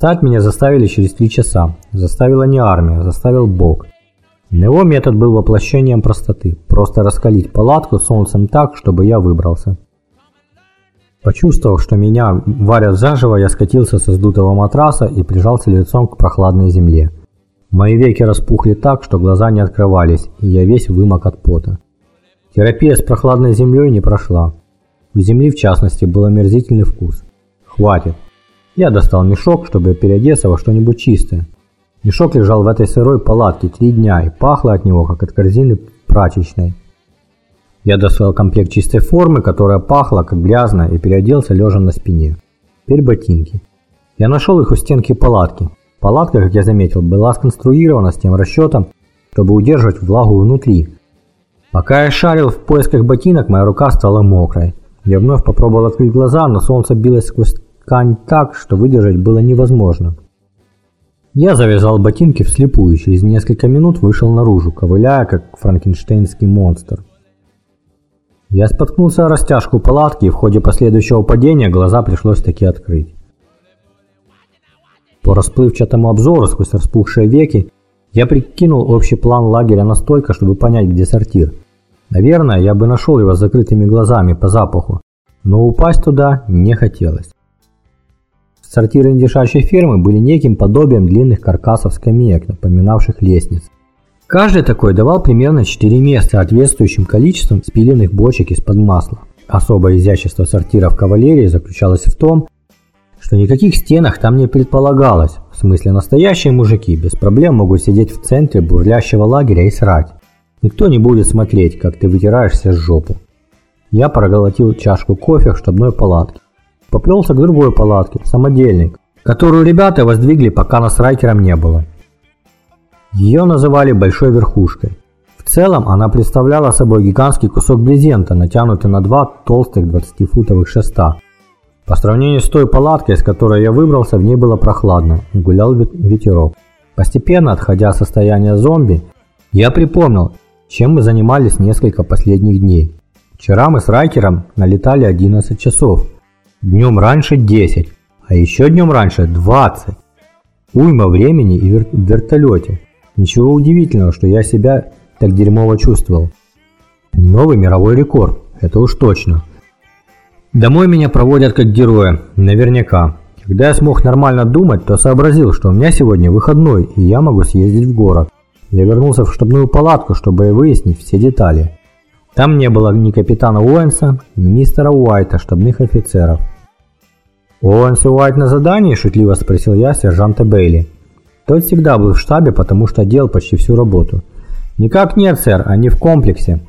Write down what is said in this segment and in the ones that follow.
Встать меня заставили через три часа. Заставила не армия, заставил Бог. Его метод был воплощением простоты. Просто раскалить палатку солнцем так, чтобы я выбрался. Почувствовав, что меня варят заживо, я скатился со сдутого матраса и прижался лицом к прохладной земле. Мои веки распухли так, что глаза не открывались, и я весь вымок от пота. Терапия с прохладной землей не прошла. У земли, в частности, был омерзительный вкус. Хватит. Я достал мешок, чтобы переодеться во что-нибудь чистое. Мешок лежал в этой сырой палатке три дня и пахло от него, как от корзины прачечной. Я достал комплект чистой формы, которая пахла, как грязно, и переоделся лежа на спине. Теперь ботинки. Я нашел их у стенки палатки. Палатка, как я заметил, была сконструирована с тем расчетом, чтобы удерживать влагу внутри. Пока я шарил в поисках ботинок, моя рука стала мокрой. Я вновь попробовал открыть глаза, но солнце билось сквозь ткань так, что выдержать было невозможно. Я завязал ботинки вслепую и через несколько минут вышел наружу, ковыляя, как франкенштейнский монстр. Я споткнулся о растяжку палатки, и в ходе последующего падения глаза пришлось таки открыть. По расплывчатому обзору сквозь распухшие веки я прикинул общий план лагеря настолько, чтобы понять, где сортир. Наверное, я бы нашел его с закрытыми глазами по запаху, но упасть туда не хотелось. Сортиры индишачьей фермы были неким подобием длинных каркасов скамеек, напоминавших лестниц. Каждый такой давал примерно 4 места соответствующим количеством спиленных бочек из-под масла. Особое изящество сортиров кавалерии заключалось в том, что никаких стенах там не предполагалось. В смысле, настоящие мужики без проблем могут сидеть в центре бурлящего лагеря и срать. Никто не будет смотреть, как ты вытираешься с жопу. Я проглотил чашку кофе в штабной палатке. Поплелся к другой палатке, самодельник, которую ребята воздвигли, пока нас райкером не было. Ее называли «большой верхушкой». В целом она представляла собой гигантский кусок брезента, натянутый на два толстых 20-футовых шеста. По сравнению с той палаткой, с которой я выбрался, в ней было прохладно гулял ветерок. Постепенно, отходя от состояния зомби, я припомнил, чем мы занимались несколько последних дней. Вчера мы с Райкером налетали 11 часов, днем раньше 10, а еще днем раньше 20. Уйма времени и в вертолете. Ничего удивительного, что я себя так дерьмово чувствовал. Новый мировой рекорд, это уж точно. Домой меня проводят как героя, наверняка. Когда я смог нормально думать, то сообразил, что у меня сегодня выходной, и я могу съездить в город. Я вернулся в штабную палатку, чтобы выяснить все детали. Там не было ни капитана Уэнса, ни мистера Уайта, штабных офицеров. «Уэнс и Уайт на задании?» – шутливо спросил я сержанта Бейли. Тот всегда был в штабе, потому что делал почти всю работу. Никак нет, сэр, они в комплексе.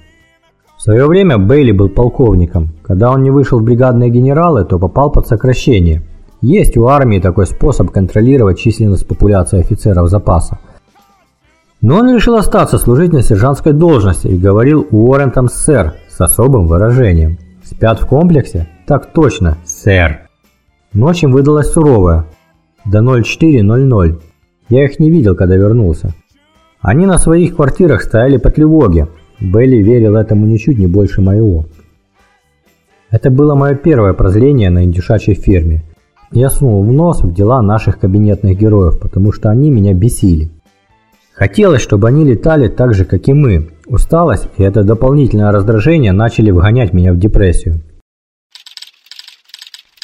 В свое время Бейли был полковником. Когда он не вышел в бригадные генералы, то попал под сокращение. Есть у армии такой способ контролировать численность популяции офицеров запаса. Но он решил остаться служить на сержантской должности и говорил Уоррентом «сэр» с особым выражением. «Спят в комплексе?» «Так точно, сэр». Ночь им выдалась суровая. До 04.00. Я их не видел, когда вернулся. Они на своих квартирах стояли по тревоге. Белли верил этому ничуть не больше моего. Это было мое первое прозрение на индюшачьей ферме. Я сунул в нос в дела наших кабинетных героев, потому что они меня бесили. Хотелось, чтобы они летали так же, как и мы. Усталость и это дополнительное раздражение начали вгонять меня в депрессию.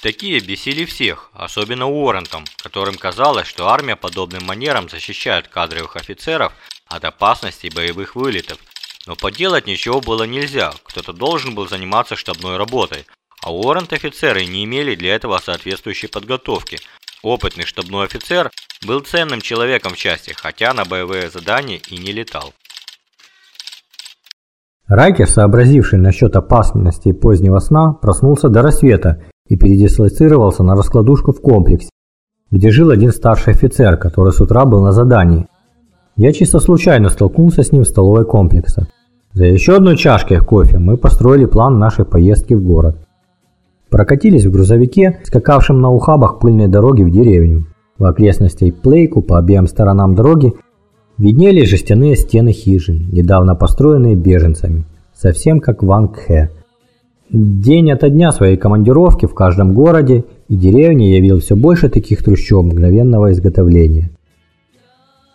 Такие бесили всех, особенно Уоррентом, которым казалось, что армия подобным манером защищает кадровых офицеров от опасности боевых вылетов. Но поделать ничего было нельзя, кто-то должен был заниматься штабной работой, а Уоррент-офицеры не имели для этого соответствующей подготовки. Опытный штабной офицер был ценным человеком в части, хотя на боевые задания и не летал. Райкер, сообразивший насчет опасности позднего сна, проснулся до рассвета и передислоцировался на раскладушку в комплексе, где жил один старший офицер, который с утра был на задании. Я чисто случайно столкнулся с ним в столовой комплекса. За еще одной чашкой кофе мы построили план нашей поездки в город. Прокатились в грузовике, скакавшем на ухабах пыльной дороги в деревню. В окрестностях Плейку по обеим сторонам дороги виднелись жестяные стены хижин, недавно построенные беженцами, совсем как в Ангхе. День ото дня своей командировки в каждом городе и деревне я видел все больше таких трущоб мгновенного изготовления.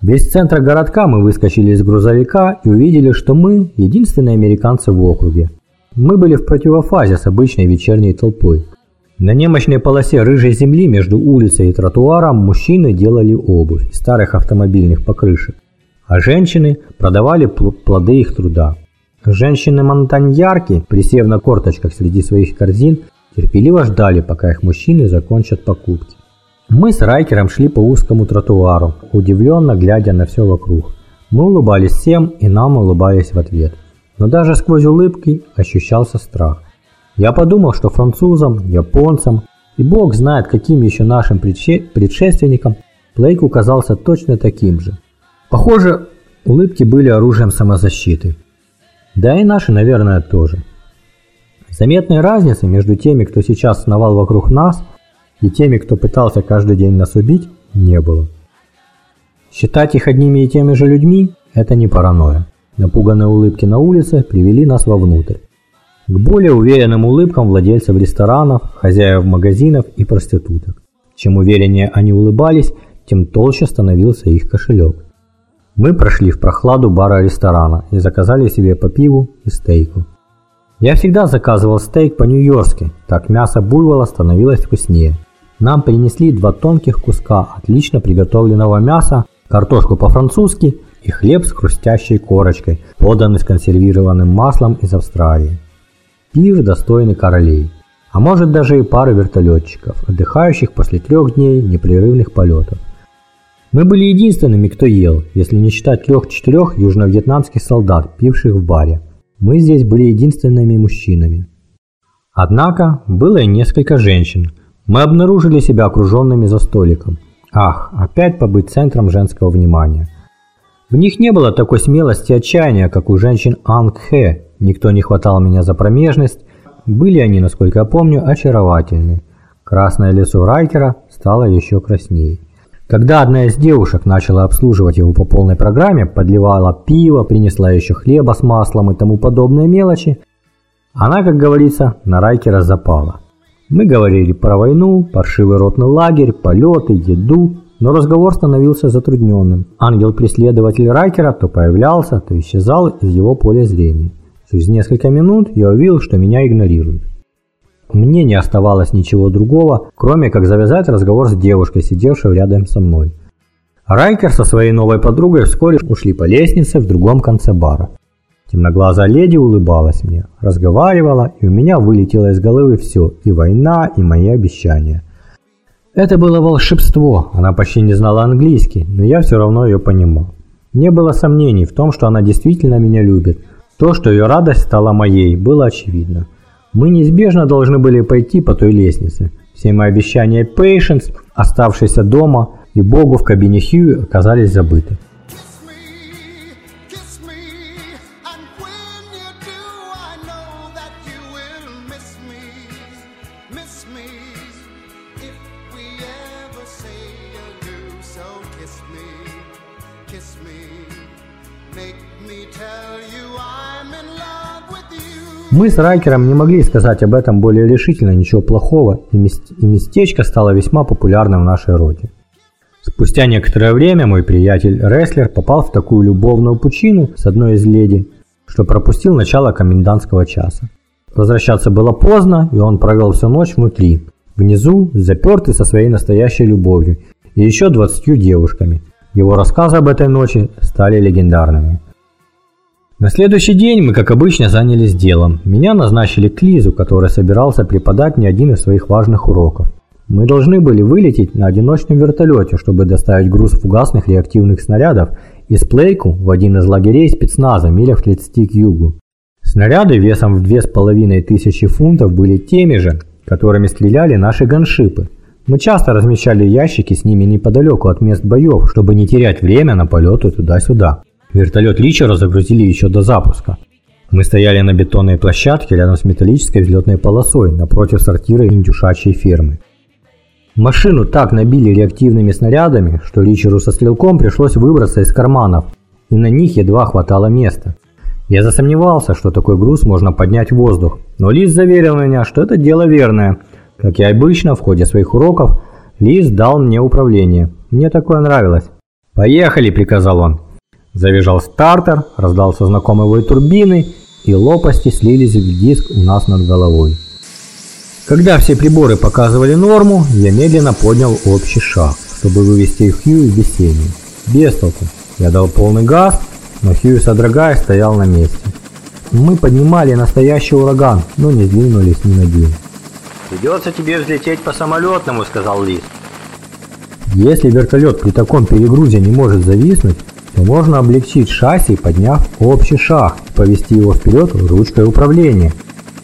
Без центра городка мы выскочили из грузовика и увидели, что мы – единственные американцы в округе. Мы были в противофазе с обычной вечерней толпой. На немощной полосе рыжей земли между улицей и тротуаром мужчины делали обувь из старых автомобильных покрышек, а женщины продавали плоды их труда. Женщины-монтаньярки, присев на корточках среди своих корзин, терпеливо ждали, пока их мужчины закончат покупки. Мы с Райкером шли по узкому тротуару, удивленно глядя на все вокруг. Мы улыбались всем, и нам улыбались в ответ. Но даже сквозь улыбки ощущался страх. Я подумал, что французам, японцам и бог знает каким еще нашим предшественникам Плейк казался точно таким же. Похоже, улыбки были оружием самозащиты. Да и наши, наверное, тоже. Заметной разницы между теми, кто сейчас сновал вокруг нас, и теми, кто пытался каждый день нас убить, не было. Считать их одними и теми же людьми – это не паранойя. Напуганные улыбки на улице привели нас вовнутрь. К более уверенным улыбкам владельцев ресторанов, хозяев магазинов и проституток. Чем увереннее они улыбались, тем толще становился их кошелек. Мы прошли в прохладу бара ресторана и заказали себе по пиву и стейку. Я всегда заказывал стейк по-нью-йоркски, так мясо буйвола становилось вкуснее. Нам принесли два тонких куска отлично приготовленного мяса, картошку по-французски и хлеб с хрустящей корочкой, поданный с консервированным маслом из Австралии. Пир достойный королей, а может даже и пары вертолетчиков, отдыхающих после трех дней непрерывных полетов. Мы были единственными, кто ел, если не считать трех-четырех южно-вьетнамских солдат, пивших в баре. Мы здесь были единственными мужчинами. Однако было и несколько женщин. Мы обнаружили себя окруженными за столиком. Ах, опять побыть центром женского внимания. В них не было такой смелости и отчаяния, как у женщин Анг Хэ. Никто не хватал меня за промежность. Были они, насколько я помню, очаровательны. Красное лицо Райкера стало еще краснее. Когда одна из девушек начала обслуживать его по полной программе, подливала пиво, принесла еще хлеба с маслом и тому подобные мелочи, она, как говорится, на Райкера запала. Мы говорили про войну, паршивый ротный лагерь, полеты, еду, но разговор становился затрудненным. Ангел-преследователь Райкера то появлялся, то исчезал из его поля зрения. Через несколько минут я увидел, что меня игнорируют. Мне не оставалось ничего другого, кроме как завязать разговор с девушкой, сидевшей рядом со мной. Райкер со своей новой подругой вскоре ушли по лестнице в другом конце бара. Темноглазая леди улыбалась мне, разговаривала, и у меня вылетело из головы все, и война, и мои обещания. Это было волшебство, она почти не знала английский, но я все равно ее понимал. Не было сомнений в том, что она действительно меня любит. То, что ее радость стала моей, было очевидно. Мы неизбежно должны были пойти по той лестнице. Все мои обещания Patience, оставшиеся дома, и Богу в кабине Хьюи оказались забыты. Мы с Райкером не могли сказать об этом более решительно ничего плохого, и, местечко стало весьма популярным в нашей роде. Спустя некоторое время мой приятель Рестлер попал в такую любовную пучину с одной из леди, что пропустил начало комендантского часа. Возвращаться было поздно, и он провел всю ночь внутри, внизу, запертый со своей настоящей любовью и еще двадцатью девушками. Его рассказы об этой ночи стали легендарными. На следующий день мы, как обычно, занялись делом. Меня назначили к Лизу, который собирался преподать мне один из своих важных уроков. Мы должны были вылететь на одиночном вертолете, чтобы доставить груз фугасных реактивных снарядов из Плейку в один из лагерей спецназа милях в 30 к югу. Снаряды весом в 2500 фунтов были теми же, которыми стреляли наши ганшипы. Мы часто размещали ящики с ними неподалеку от мест боев, чтобы не терять время на полеты туда-сюда. Вертолет Личера загрузили еще до запуска. Мы стояли на бетонной площадке рядом с металлической взлетной полосой напротив сортира индюшачьей фермы. Машину так набили реактивными снарядами, что Ричеру со стрелком пришлось выбраться из карманов, и на них едва хватало места. Я засомневался, что такой груз можно поднять в воздух, но Лиз заверил меня, что это дело верное. Как и обычно, в ходе своих уроков Лис дал мне управление. Мне такое нравилось. «Поехали!» – приказал он. Завизжал стартер, раздался знакомый вой турбины, и лопасти слились в диск у нас над головой. Когда все приборы показывали норму, я медленно поднял общий шаг, чтобы вывести Хью из беседи. Без толку. Я дал полный газ, но Хью, содрогаясь, стоял на месте. Мы поднимали настоящий ураган, но не сдвинулись ни на день. «Придется тебе взлететь по самолетному», — сказал Лис. Если вертолет при таком перегрузе не может зависнуть, то можно облегчить шасси, подняв общий шаг и повести его вперед ручкой управления,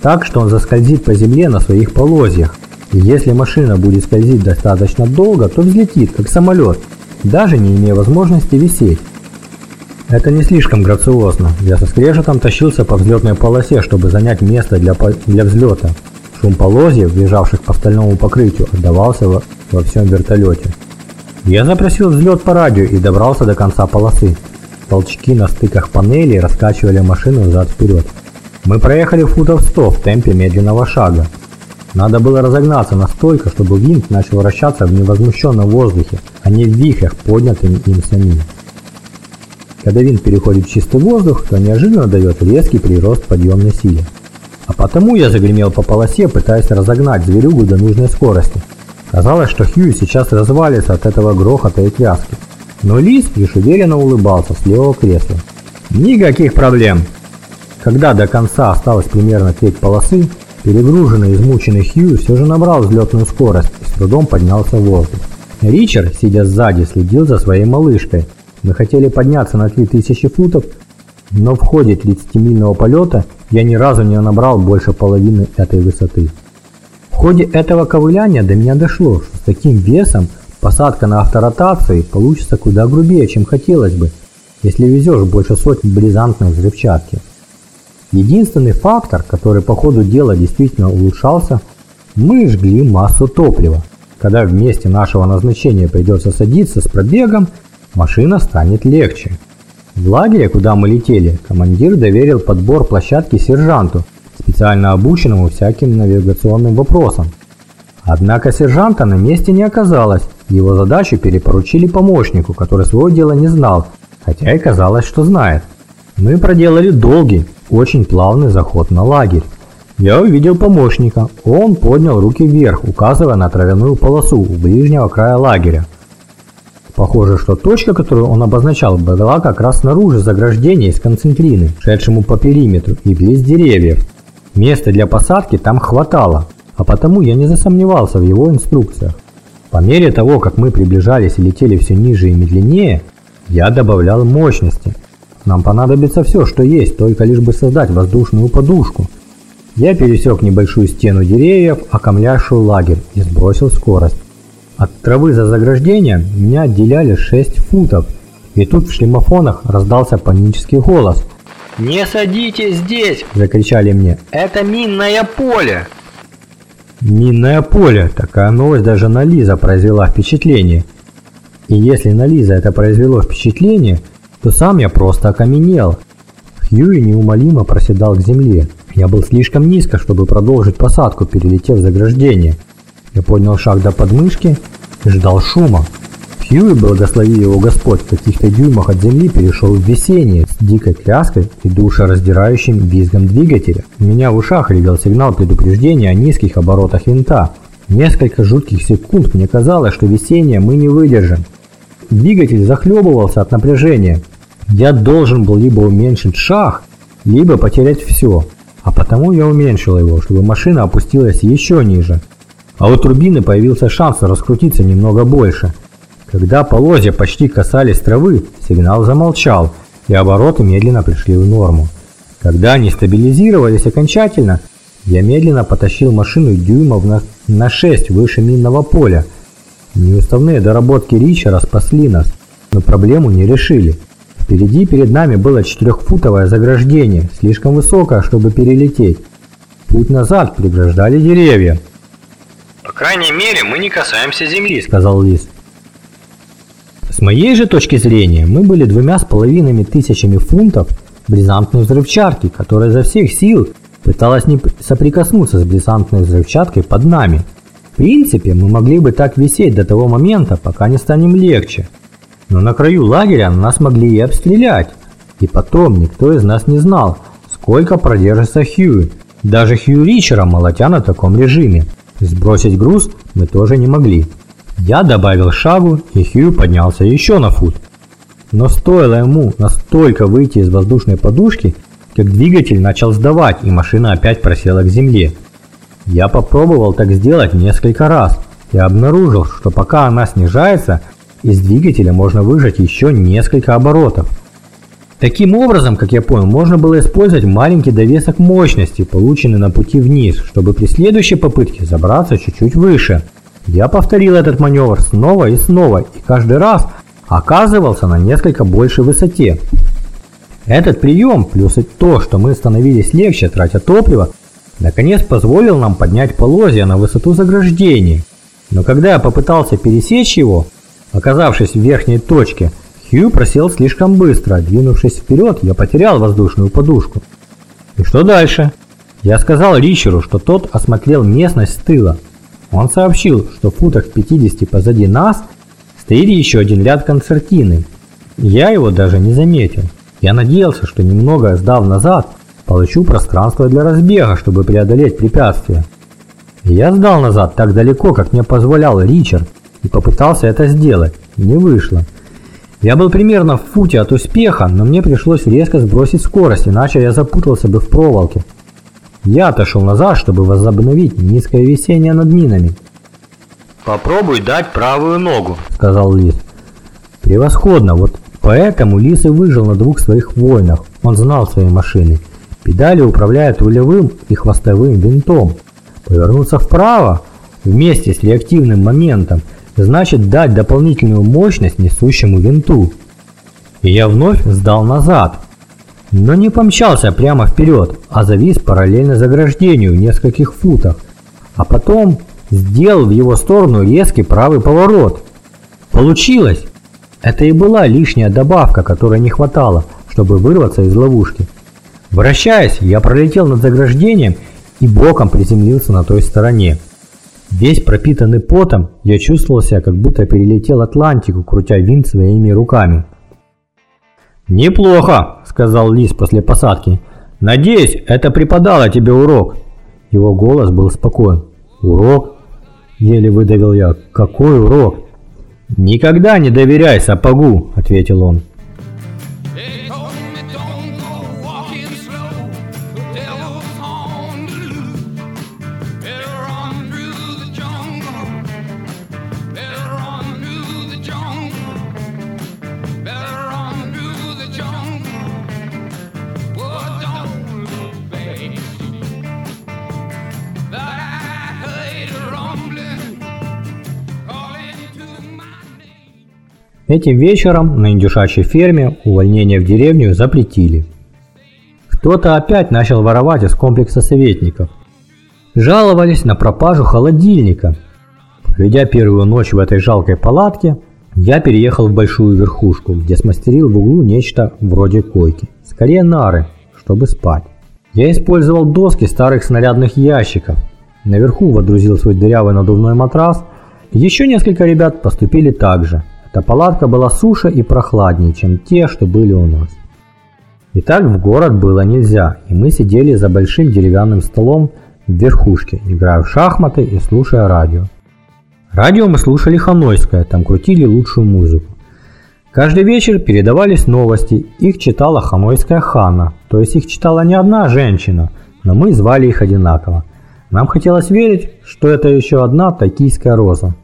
так что он заскользит по земле на своих полозьях. И если машина будет скользить достаточно долго, то взлетит, как самолет, даже не имея возможности висеть. Это не слишком грациозно. Я со скрежетом тащился по взлетной полосе, чтобы занять место для, для взлета. Шум полозьев, бежавших по стальному покрытию, отдавался во, во всем вертолете. Я запросил взлет по радио и добрался до конца полосы. Толчки на стыках панелей раскачивали машину взад-вперед. Мы проехали футов 100 в темпе медленного шага. Надо было разогнаться настолько, чтобы винт начал вращаться в невозмущенном воздухе, а не в вихрях, поднятыми им самим. Когда винт переходит в чистый воздух, то неожиданно дает резкий прирост подъемной силы. А потому я загремел по полосе, пытаясь разогнать зверюгу до нужной скорости. Казалось, что Хью сейчас развалится от этого грохота и тряски. Но Лис лишь уверенно улыбался с левого кресла. Никаких проблем. Когда до конца осталось примерно треть полосы, перегруженный и измученный Хью все же набрал взлетную скорость и с трудом поднялся в воздух. Ричард, сидя сзади, следил за своей малышкой. Мы хотели подняться на 3000 футов, но в ходе 30-мильного полета я ни разу не набрал больше половины этой высоты. Ходе этого ковыляния до меня дошло, что с таким весом посадка на авторотации получится куда грубее, чем хотелось бы, если везешь больше сотни бризантной взрывчатки. Единственный фактор, который по ходу дела действительно улучшался, мы жгли массу топлива. Когда в месте нашего назначения придется садиться с пробегом, машина станет легче. В лагере, куда мы летели, командир доверил подбор площадки сержанту, специально обученному всяким навигационным вопросам. Однако сержанта на месте не оказалось, его задачу перепоручили помощнику, который своего дела не знал, хотя и казалось, что знает. Мы проделали долгий, очень плавный заход на лагерь. Я увидел помощника, он поднял руки вверх, указывая на травяную полосу у ближнего края лагеря. Похоже, что точка, которую он обозначал, была как раз снаружи заграждения из концентрины, шедшему по периметру и близ деревьев. Места для посадки там хватало, а потому я не засомневался в его инструкциях. По мере того, как мы приближались и летели все ниже и медленнее, я добавлял мощности. Нам понадобится все, что есть, только лишь бы создать воздушную подушку. Я пересек небольшую стену деревьев, окомлявшую лагерь, и сбросил скорость. От травы за заграждением меня отделяли 6 футов, и тут в шлемофонах раздался панический голос. «Не садитесь здесь!» – закричали мне. «Это минное поле!» Минное поле. Такая новость даже на Лиза произвела впечатление. И если на Лиза это произвело впечатление, то сам я просто окаменел. Хьюи неумолимо проседал к земле. Я был слишком низко, чтобы продолжить посадку, перелетев заграждение. Я поднял шаг до подмышки и ждал шума. Хьюи, благослови его Господь, в каких-то дюймах от земли перешел в весеннее с дикой тряской и душераздирающим визгом двигателя. У меня в ушах ревел сигнал предупреждения о низких оборотах винта. Несколько жутких секунд мне казалось, что весеннее мы не выдержим. Двигатель захлебывался от напряжения. Я должен был либо уменьшить шаг, либо потерять все. А потому я уменьшил его, чтобы машина опустилась еще ниже. А у турбины появился шанс раскрутиться немного больше. Когда полозья почти касались травы, сигнал замолчал, и обороты медленно пришли в норму. Когда они стабилизировались окончательно, я медленно потащил машину дюймов на, на 6 выше минного поля. Неуставные доработки Ричера спасли нас, но проблему не решили. Впереди перед нами было четырехфутовое заграждение, слишком высокое, чтобы перелететь. Путь назад преграждали деревья, «По крайней мере, мы не касаемся земли», — сказал Лис. С моей же точки зрения, мы были двумя с половиной тысячами фунтов бризантной взрывчатки, которая за всех сил пыталась не соприкоснуться с бризантной взрывчаткой под нами. принципе, мы могли бы так висеть до того момента, пока не станем легче. Но на краю лагеря нас могли и обстрелять. И потом никто из нас не знал, сколько продержится Хьюи. Даже Хью Ричера молотя на таком режиме. Сбросить груз мы тоже не могли. Я добавил шагу, и Хью поднялся еще на фут. Но стоило ему настолько выйти из воздушной подушки, как двигатель начал сдавать, и машина опять просела к земле. Я попробовал так сделать несколько раз и обнаружил, что пока она снижается, из двигателя можно выжать еще несколько оборотов. Таким образом, как я понял, можно было использовать маленький довесок мощности, полученный на пути вниз, чтобы при следующей попытке забраться чуть-чуть выше. Я повторил этот маневр снова и снова, и каждый раз оказывался на несколько большей высоте. Этот прием, плюс и то, что мы становились легче, тратя топливо, наконец позволил нам поднять полозья на высоту заграждения. Но когда я попытался пересечь его, оказавшись в верхней точке, Хью просел слишком быстро. Двинувшись вперед, я потерял воздушную подушку. И что дальше? Я сказал Ричеру, что тот осмотрел местность с тыла. Он сообщил, что в футах 50 позади нас стоит еще один ряд концертины. Я его даже не заметил. Я надеялся, что немного сдав назад, получу пространство для разбега, чтобы преодолеть препятствие. Я сдал назад так далеко, как мне позволял Ричард, и попытался это сделать. Не вышло. Я был примерно в футе от успеха, но мне пришлось резко сбросить скорость, иначе я запутался бы в проволоке. Я отошел назад, чтобы возобновить низкое висение над минами. «Попробуй дать правую ногу», — сказал Лис. «Превосходно, вот поэтому Лис и выжил на двух своих войнах. Он знал свои машины. Педали управляют рулевым и хвостовым винтом. Повернуться вправо вместе с реактивным моментом — значит дать дополнительную мощность несущему винту. И я вновь сдал назад, но не помчался прямо вперед, а завис параллельно заграждению в нескольких футах, а потом сделал в его сторону резкий правый поворот. Получилось! Это и была лишняя добавка, которой не хватало, чтобы вырваться из ловушки. Вращаясь, я пролетел над заграждением и боком приземлился на той стороне. Весь пропитанный потом, я чувствовал себя, как будто перелетел Атлантику, крутя винт своими руками. «Неплохо», — сказал Лис после посадки. «Надеюсь, это преподало тебе урок». Его голос был спокоен. «Урок?» — еле выдавил я. «Какой урок?» «Никогда не доверяй сапогу», — ответил он. Этим вечером на индюшачьей ферме увольнение в деревню запретили. Кто-то опять начал воровать из комплекса советников. Жаловались на пропажу холодильника. Проведя первую ночь в этой жалкой палатке, я переехал в большую верхушку, где смастерил в углу нечто вроде койки. Скорее нары, чтобы спать. Я использовал доски старых снарядных ящиков. Наверху водрузил свой дырявый надувной матрас. Еще несколько ребят поступили так же – эта палатка была суше и прохладнее, чем те, что были у нас. И так в город было нельзя, и мы сидели за большим деревянным столом в верхушке, играя в шахматы и слушая радио. Радио мы слушали ханойское, там крутили лучшую музыку. Каждый вечер передавались новости, их читала ханойская хана, то есть их читала не одна женщина, но мы звали их одинаково. Нам хотелось верить, что это еще одна токийская роза.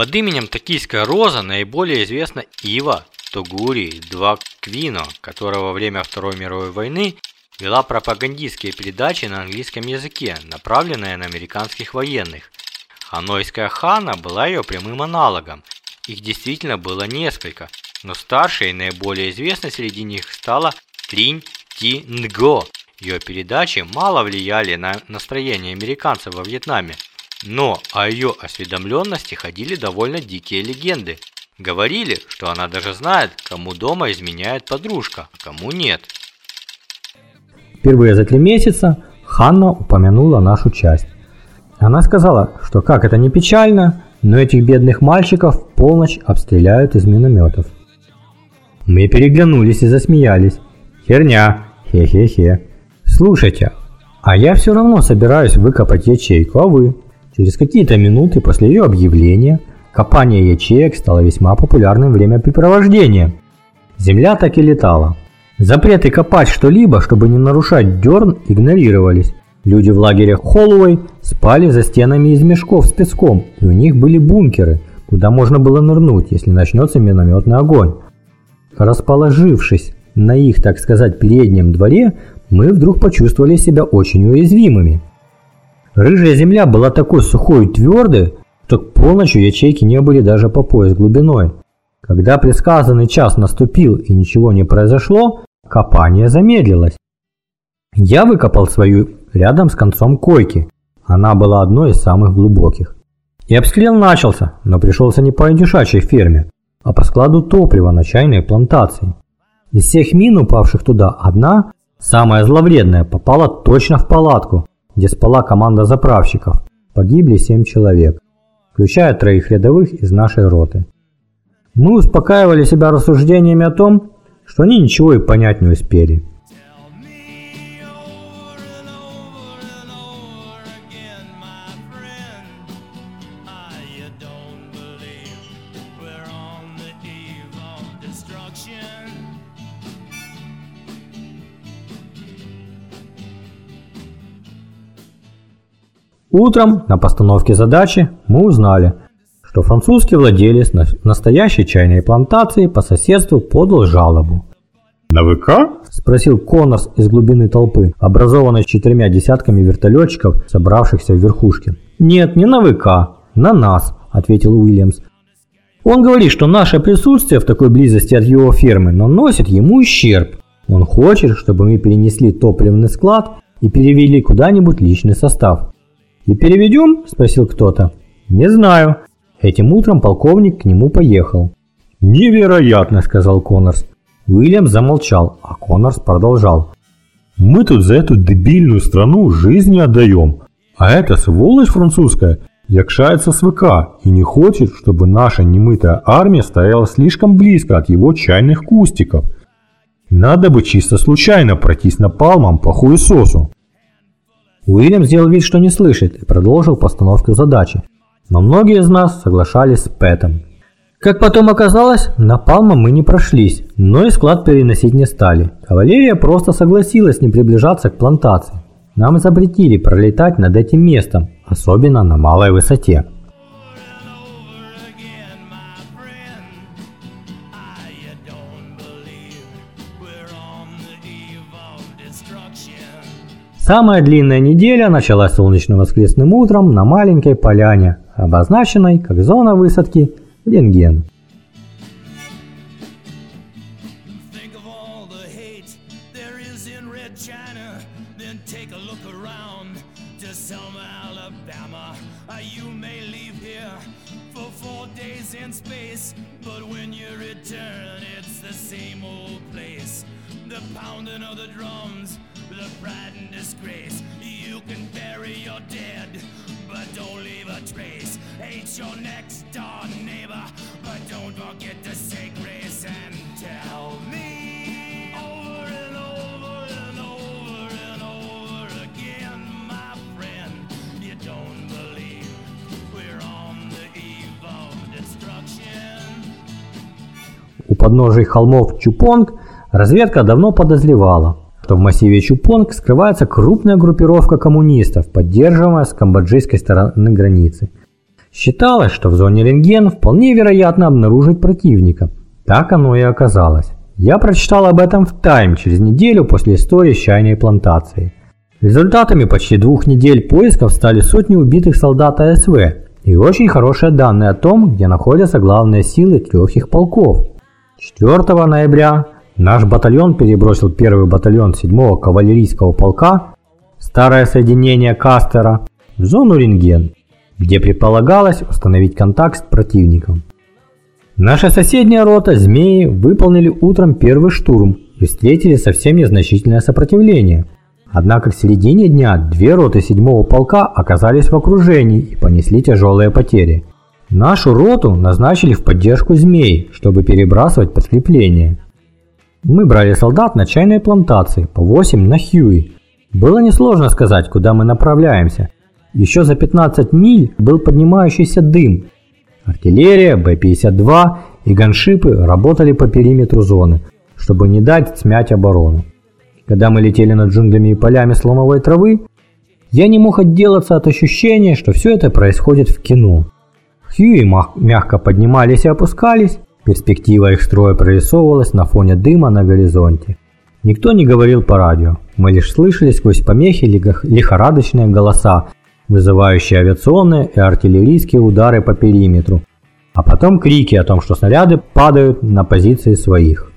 Под именем Токийская роза наиболее известна Ива Тогури Два Квино, которая во время Второй мировой войны вела пропагандистские передачи на английском языке, направленные на американских военных. Ханойская хана была ее прямым аналогом. Их действительно было несколько, но старшей и наиболее известной среди них стала Тринь Ти Нго. Ее передачи мало влияли на настроение американцев во Вьетнаме, но о ее осведомленности ходили довольно дикие легенды. Говорили, что она даже знает, кому дома изменяет подружка, а кому нет. Впервые за три месяца Ханна упомянула нашу часть. Она сказала, что как это не печально, но этих бедных мальчиков полночь обстреляют из минометов. Мы переглянулись и засмеялись. Херня, хе-хе-хе. Слушайте, а я все равно собираюсь выкопать ячейку, а вы? Через какие-то минуты после ее объявления копание ячеек стало весьма популярным времяпрепровождением. Земля так и летала. Запреты копать что-либо, чтобы не нарушать дерн, игнорировались. Люди в лагере Холлоуэй спали за стенами из мешков с песком, и у них были бункеры, куда можно было нырнуть, если начнется минометный огонь. Расположившись на их, так сказать, переднем дворе, мы вдруг почувствовали себя очень уязвимыми. Рыжая земля была такой сухой и твердой, что к полночи ячейки не были даже по пояс глубиной. Когда предсказанный час наступил и ничего не произошло, копание замедлилось. Я выкопал свою рядом с концом койки. Она была одной из самых глубоких. И обстрел начался, но пришелся не по индюшачьей ферме, а по складу топлива на чайной плантации. Из всех мин, упавших туда, одна, самая зловредная, попала точно в палатку, где спала команда заправщиков. Погибли 7 человек, включая троих рядовых из нашей роты. Мы успокаивали себя рассуждениями о том, что они ничего и понять не успели. Утром на постановке задачи мы узнали, что французский владелец настоящей чайной плантации по соседству подал жалобу. «На ВК?» – спросил Коннорс из глубины толпы, образованной четырьмя десятками вертолетчиков, собравшихся в верхушке. «Нет, не на ВК, на нас», – ответил Уильямс. «Он говорит, что наше присутствие в такой близости от его фермы наносит ему ущерб. Он хочет, чтобы мы перенесли топливный склад и перевели куда-нибудь личный состав. «И переведем?» – спросил кто-то. «Не знаю». Этим утром полковник к нему поехал. «Невероятно!» – сказал Коннорс. Уильям замолчал, а Коннорс продолжал. «Мы тут за эту дебильную страну жизни отдаем, а эта сволочь французская якшается с ВК и не хочет, чтобы наша немытая армия стояла слишком близко от его чайных кустиков. Надо бы чисто случайно пройтись напалмом по хуесосу. Уильям сделал вид, что не слышит, и продолжил постановку задачи. Но многие из нас соглашались с Пэтом. Как потом оказалось, на Палма мы не прошлись, но и склад переносить не стали. Кавалерия просто согласилась не приближаться к плантации. Нам запретили пролетать над этим местом, особенно на малой высоте. Самая длинная неделя началась солнечным воскресным утром на маленькой поляне, обозначенной как зона высадки Ленген. У подножий холмов Чупонг разведка давно подозревала, что в массиве Чупонг скрывается крупная группировка коммунистов, поддерживаемая с камбоджийской стороны границы. Считалось, что в зоне рентген вполне вероятно обнаружить противника. Так оно и оказалось. Я прочитал об этом в Тайм через неделю после истории с чайной плантацией. Результатами почти двух недель поисков стали сотни убитых солдат АСВ и очень хорошие данные о том, где находятся главные силы трех их полков. 4 ноября наш батальон перебросил первый батальон 7-го кавалерийского полка, старое соединение Кастера, в зону рентген, где предполагалось установить контакт с противником. Наша соседняя рота «Змеи» выполнили утром первый штурм и встретили совсем незначительное сопротивление. Однако к середине дня две роты седьмого полка оказались в окружении и понесли тяжелые потери. Нашу роту назначили в поддержку змей, чтобы перебрасывать подкрепления. Мы брали солдат на чайной плантации, по 8 на Хьюи. Было несложно сказать, куда мы направляемся. Еще за 15 миль был поднимающийся дым. Артиллерия, Б-52 и ганшипы работали по периметру зоны, чтобы не дать смять оборону. Когда мы летели над джунглями и полями слоновой травы, я не мог отделаться от ощущения, что все это происходит в кино. Хьюи мягко поднимались и опускались, Перспектива их строя прорисовывалась на фоне дыма на горизонте. Никто не говорил по радио, мы лишь слышали сквозь помехи лихорадочные голоса, вызывающие авиационные и артиллерийские удары по периметру, а потом крики о том, что снаряды падают на позиции своих.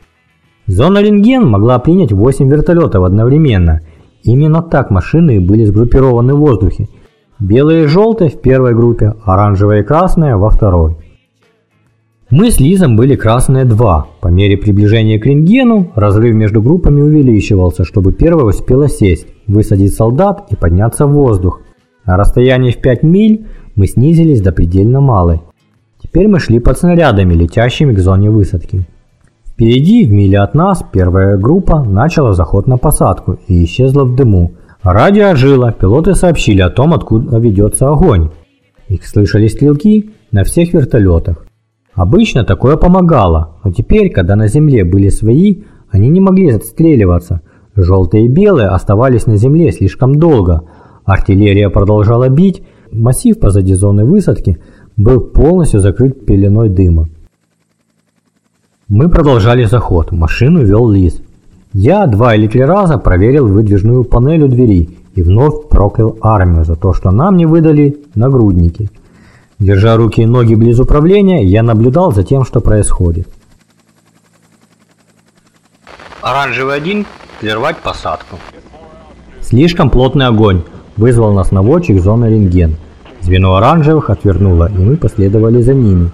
Зона рентген могла принять 8 вертолетов одновременно. Именно так машины были сгруппированы в воздухе. Белые и желтые в первой группе, оранжевые и красные во второй. Мы с Лизом были красные два. По мере приближения к рентгену разрыв между группами увеличивался, чтобы первая успела сесть, высадить солдат и подняться в воздух. На расстоянии в 5 миль мы снизились до предельно малой. Теперь мы шли под снарядами, летящими к зоне высадки. Впереди, в миле от нас, первая группа начала заход на посадку и исчезла в дыму. Радио ожило, пилоты сообщили о том, откуда ведется огонь. Их слышали стрелки на всех вертолетах. Обычно такое помогало, но теперь, когда на земле были свои, они не могли отстреливаться. Желтые и белые оставались на земле слишком долго. Артиллерия продолжала бить, массив позади зоны высадки был полностью закрыт пеленой дыма. Мы продолжали заход, машину вел Лис. Я два или три раза проверил выдвижную панель у двери и вновь проклял армию за то, что нам не выдали нагрудники – Держа руки и ноги близ управления, я наблюдал за тем, что происходит. Оранжевый один, прервать посадку. Слишком плотный огонь вызвал нас наводчик зоны рентген. Звено оранжевых отвернуло, и мы последовали за ними.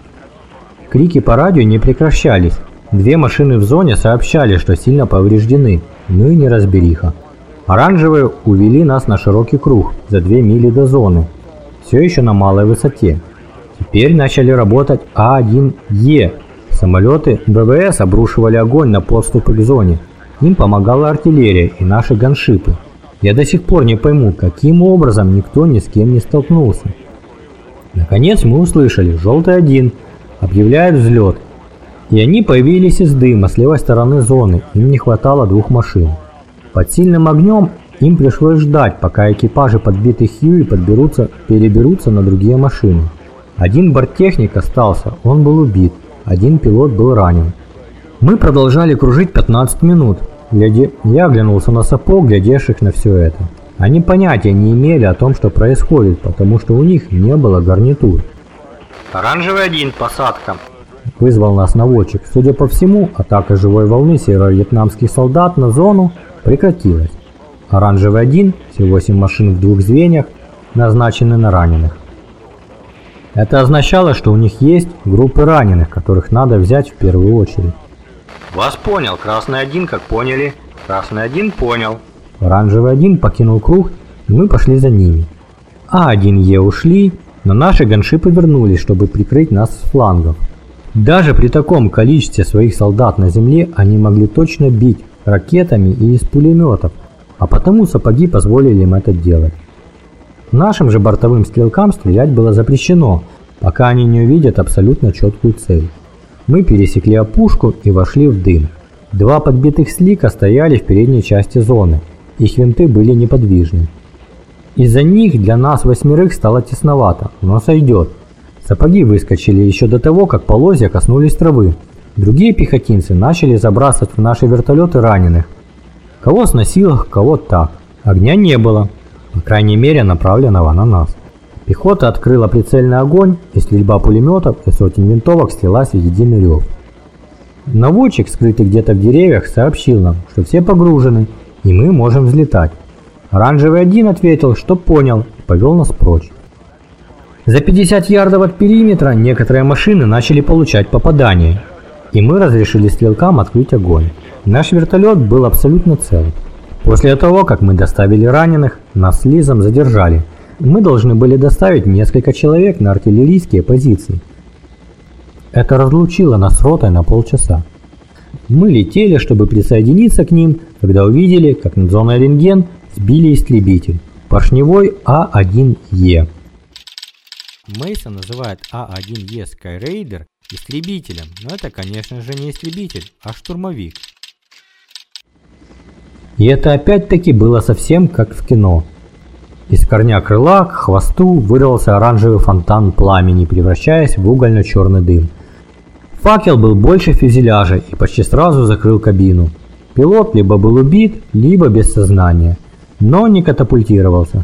Крики по радио не прекращались. Две машины в зоне сообщали, что сильно повреждены, ну и неразбериха. Оранжевые увели нас на широкий круг, за две мили до зоны, все еще на малой высоте. Теперь начали работать А1Е. Самолеты ВВС обрушивали огонь на подступы к зоне. Им помогала артиллерия и наши ганшипы. Я до сих пор не пойму, каким образом никто ни с кем не столкнулся. Наконец мы услышали «Желтый один» объявляет взлет. И они появились из дыма с левой стороны зоны, им не хватало двух машин. Под сильным огнем им пришлось ждать, пока экипажи подбитых Хьюи подберутся, переберутся на другие машины. Один борттехник остался, он был убит, один пилот был ранен. Мы продолжали кружить 15 минут. Гляде... Я оглянулся на сапог, глядевших на все это. Они понятия не имели о том, что происходит, потому что у них не было гарнитур. «Оранжевый один, посадка!» Вызвал нас наводчик. Судя по всему, атака живой волны северо-вьетнамских солдат на зону прекратилась. Оранжевый один, все 8 машин в двух звеньях, назначены на раненых. Это означало, что у них есть группы раненых, которых надо взять в первую очередь. Вас понял, красный один, как поняли. Красный один понял. Оранжевый один покинул круг, и мы пошли за ними. А1Е ушли, но наши ганшипы вернулись, чтобы прикрыть нас с флангов. Даже при таком количестве своих солдат на земле они могли точно бить ракетами и из пулеметов, а потому сапоги позволили им это делать. Нашим же бортовым стрелкам стрелять было запрещено, пока они не увидят абсолютно четкую цель. Мы пересекли опушку и вошли в дым. Два подбитых слика стояли в передней части зоны, их винты были неподвижны. Из-за них для нас восьмерых стало тесновато, но сойдет. Сапоги выскочили еще до того, как полозья коснулись травы. Другие пехотинцы начали забрасывать в наши вертолеты раненых, Кого сносило, кого так. Огня не было, по крайней мере направленного на нас. Пехота открыла прицельный огонь, и стрельба пулеметов и сотен винтовок слилась в единый рев. Наводчик, скрытый где-то в деревьях, сообщил нам, что все погружены, и мы можем взлетать. Оранжевый один ответил, что понял, и повел нас прочь. За 50 ярдов от периметра некоторые машины начали получать попадания, и мы разрешили стрелкам открыть огонь. Наш вертолет был абсолютно цел. После того, как мы доставили раненых, нас с Лизом задержали. Мы должны были доставить несколько человек на артиллерийские позиции. Это разлучило нас с ротой на полчаса. Мы летели, чтобы присоединиться к ним, когда увидели, как над зоной рентген сбили истребитель. Поршневой А1Е. Мейсон называет А1Е Skyraider истребителем, но это, конечно же, не истребитель, а штурмовик. И это опять-таки было совсем как в кино. Из корня крыла к хвосту вырвался оранжевый фонтан пламени, превращаясь в угольно-черный дым. Факел был больше фюзеляжа и почти сразу закрыл кабину. Пилот либо был убит, либо без сознания, но не катапультировался.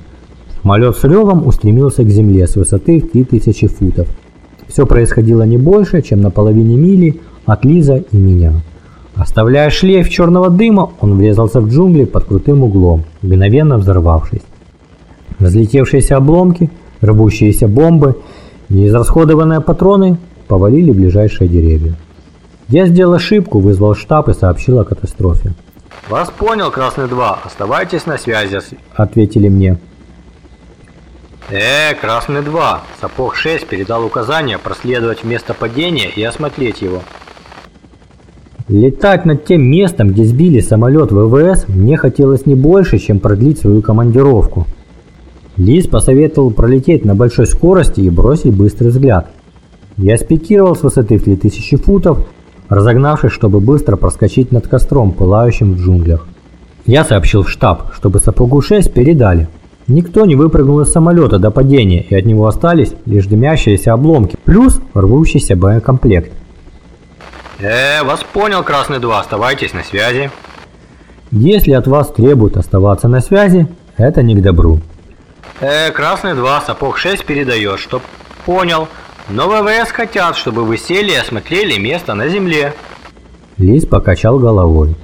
Самолет с ревом устремился к земле с высоты в 3000 футов. Все происходило не больше, чем на половине мили от Лиза и меня. Оставляя шлейф черного дыма, он врезался в джунгли под крутым углом, мгновенно взорвавшись. Разлетевшиеся обломки, рвущиеся бомбы, неизрасходованные патроны повалили ближайшие деревья. Я сделал ошибку, вызвал штаб и сообщил о катастрофе. «Вас понял, Красный-2, оставайтесь на связи», — ответили мне. «Э, Красный-2, Сапог-6 передал указание проследовать место падения и осмотреть его». Летать над тем местом, где сбили самолет ВВС, мне хотелось не больше, чем продлить свою командировку. Лис посоветовал пролететь на большой скорости и бросить быстрый взгляд. Я спикировал с высоты в 3000 футов, разогнавшись, чтобы быстро проскочить над костром, пылающим в джунглях. Я сообщил в штаб, чтобы Сапогу-6 передали. Никто не выпрыгнул из самолета до падения, и от него остались лишь дымящиеся обломки, плюс рвущийся боекомплект. Э, вас понял, Красный 2, оставайтесь на связи. Если от вас требуют оставаться на связи, это не к добру. Э, Красный 2, Сапог 6 передает, что понял. Но ВВС хотят, чтобы вы сели и осмотрели место на земле. Лис покачал головой.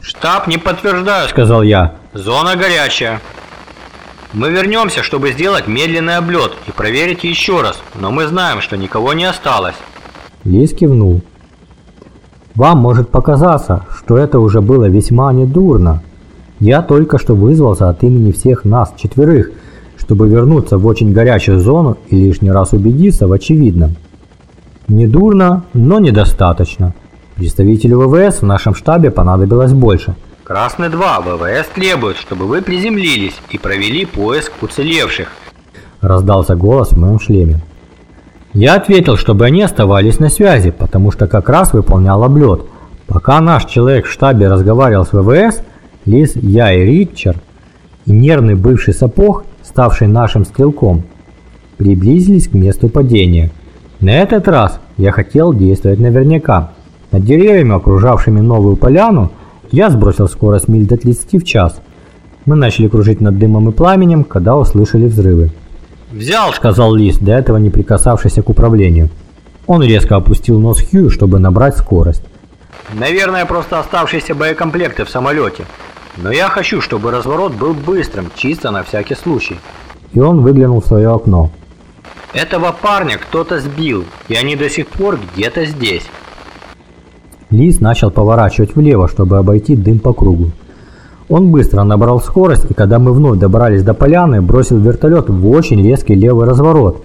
«Штаб не подтверждаю», — сказал я. «Зона горячая». «Мы вернемся, чтобы сделать медленный облет и проверить еще раз, но мы знаем, что никого не осталось». Лис кивнул. Вам может показаться, что это уже было весьма недурно. Я только что вызвался от имени всех нас, четверых, чтобы вернуться в очень горячую зону и лишний раз убедиться в очевидном. Недурно, но недостаточно. Представителю ВВС в нашем штабе понадобилось больше. Красный 2, ВВС требует, чтобы вы приземлились и провели поиск уцелевших. Раздался голос в моем шлеме. Я ответил, чтобы они оставались на связи, потому что как раз выполнял облет. Пока наш человек в штабе разговаривал с ВВС, Лиз, я и Ричард, и нервный бывший сапог, ставший нашим стрелком, приблизились к месту падения. На этот раз я хотел действовать наверняка. Над деревьями, окружавшими новую поляну, я сбросил скорость миль до 30 в час. Мы начали кружить над дымом и пламенем, когда услышали взрывы. «Взял!» – сказал Лис, до этого не прикасавшийся к управлению. Он резко опустил нос Хью, чтобы набрать скорость. «Наверное, просто оставшиеся боекомплекты в самолете. Но я хочу, чтобы разворот был быстрым, чисто на всякий случай». И он выглянул в свое окно. «Этого парня кто-то сбил, и они до сих пор где-то здесь». Лис начал поворачивать влево, чтобы обойти дым по кругу. Он быстро набрал скорость, и когда мы вновь добрались до поляны, бросил вертолет в очень резкий левый разворот.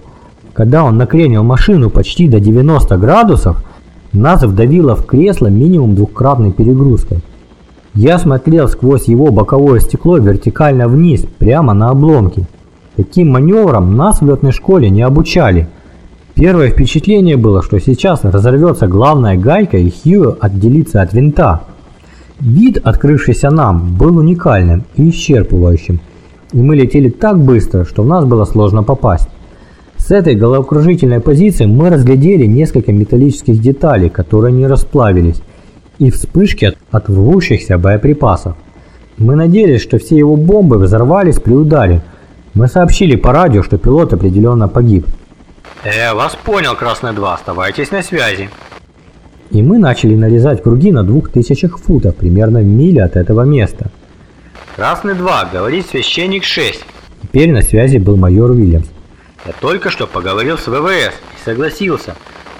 Когда он накренил машину почти до 90 градусов, нас вдавило в кресло минимум двухкратной перегрузкой. Я смотрел сквозь его боковое стекло вертикально вниз, прямо на обломки. Таким маневром нас в летной школе не обучали. Первое впечатление было, что сейчас разорвется главная гайка и Хью отделится от винта. Вид, открывшийся нам, был уникальным и исчерпывающим, и мы летели так быстро, что в нас было сложно попасть. С этой головокружительной позиции мы разглядели несколько металлических деталей, которые не расплавились, и вспышки от, рвущихся боеприпасов. Мы надеялись, что все его бомбы взорвались при ударе. Мы сообщили по радио, что пилот определенно погиб. «Э, вас понял, Красный 2, оставайтесь на связи», и мы начали нарезать круги на двух тысячах футов, примерно в миле от этого места. «Красный 2, говорит священник 6». Теперь на связи был майор Уильямс. «Я только что поговорил с ВВС и согласился,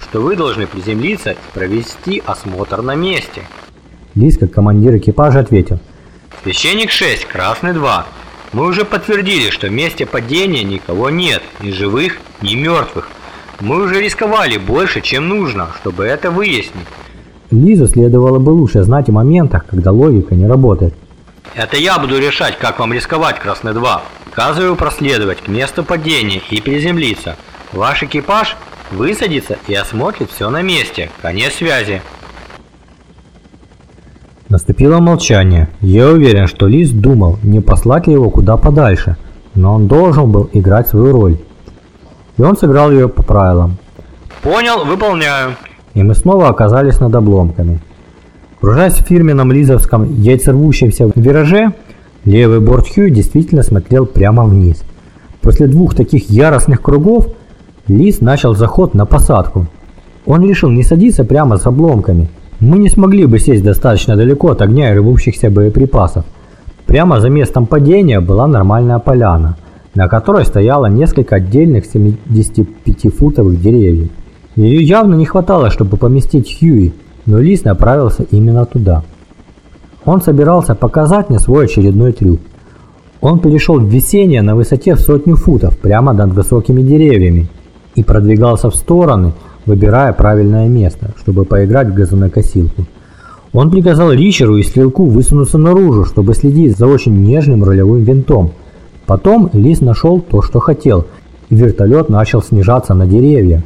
что вы должны приземлиться и провести осмотр на месте». Лис, как командир экипажа, ответил. Священник 6, красный 2. Мы уже подтвердили, что в месте падения никого нет, ни живых, ни мертвых. Мы уже рисковали больше, чем нужно, чтобы это выяснить. Лизу следовало бы лучше знать о моментах, когда логика не работает. Это я буду решать, как вам рисковать, Красный 2. Указываю проследовать к месту падения и приземлиться. Ваш экипаж высадится и осмотрит все на месте. Конец связи. Наступило молчание. Я уверен, что Лис думал, не послать ли его куда подальше, но он должен был играть свою роль. И он сыграл ее по правилам. Понял, выполняю. И мы снова оказались над обломками. Кружась в фирменном лизовском яйцервущемся вираже, левый борт Хью действительно смотрел прямо вниз. После двух таких яростных кругов Лис начал заход на посадку. Он решил не садиться прямо с обломками. Мы не смогли бы сесть достаточно далеко от огня и рвущихся боеприпасов. Прямо за местом падения была нормальная поляна, на которой стояло несколько отдельных 75-футовых деревьев. Ее явно не хватало, чтобы поместить Хьюи, но Лис направился именно туда. Он собирался показать мне свой очередной трюк. Он перешел в весеннее на высоте в сотню футов, прямо над высокими деревьями, и продвигался в стороны, выбирая правильное место, чтобы поиграть в газонокосилку. Он приказал Ричеру и Стрелку высунуться наружу, чтобы следить за очень нежным рулевым винтом. Потом Лис нашел то, что хотел, и вертолет начал снижаться на деревья.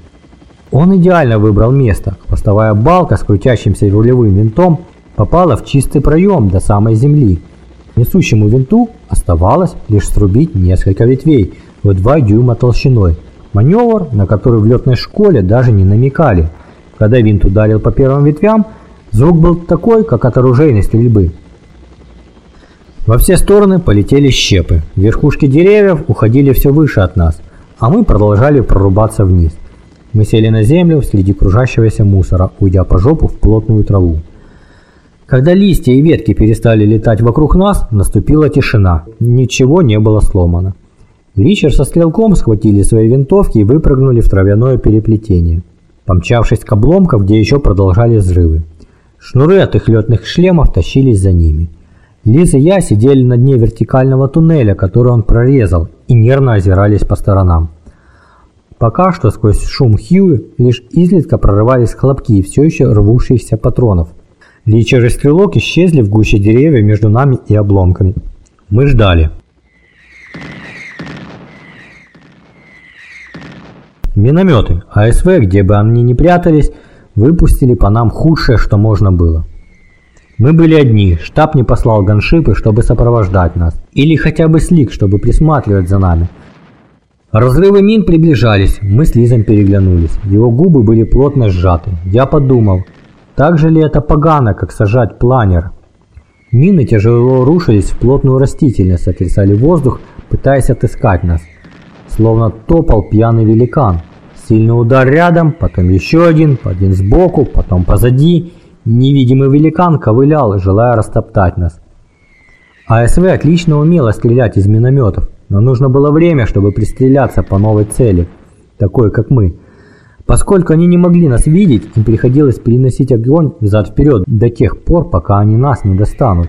Он идеально выбрал место. Хвостовая балка с крутящимся рулевым винтом попала в чистый проем до самой земли. Несущему винту оставалось лишь срубить несколько ветвей в 2 дюйма толщиной – Маневр, на который в летной школе даже не намекали. Когда винт ударил по первым ветвям, звук был такой, как от оружейной стрельбы. Во все стороны полетели щепы. Верхушки деревьев уходили все выше от нас, а мы продолжали прорубаться вниз. Мы сели на землю среди кружащегося мусора, уйдя по жопу в плотную траву. Когда листья и ветки перестали летать вокруг нас, наступила тишина. Ничего не было сломано. Ричард со стрелком схватили свои винтовки и выпрыгнули в травяное переплетение, помчавшись к обломкам, где еще продолжали взрывы. Шнуры от их летных шлемов тащились за ними. Лиз и я сидели на дне вертикального туннеля, который он прорезал, и нервно озирались по сторонам. Пока что сквозь шум Хьюи лишь изредка прорывались хлопки все еще рвущихся патронов. Личер и стрелок исчезли в гуще деревьев между нами и обломками. Мы ждали. Минометы, АСВ, где бы они ни прятались, выпустили по нам худшее, что можно было. Мы были одни, штаб не послал ганшипы, чтобы сопровождать нас, или хотя бы слик, чтобы присматривать за нами. Разрывы мин приближались, мы с Лизом переглянулись. Его губы были плотно сжаты. Я подумал, так же ли это погано, как сажать планер? Мины тяжело рушились в плотную растительность, отрицали воздух, пытаясь отыскать нас. Словно топал пьяный великан. Сильный удар рядом, потом еще один, один сбоку, потом позади. Невидимый великан ковылял, желая растоптать нас. АСВ отлично умела стрелять из минометов, но нужно было время, чтобы пристреляться по новой цели, такой как мы. Поскольку они не могли нас видеть, им приходилось переносить огонь взад-вперед до тех пор, пока они нас не достанут.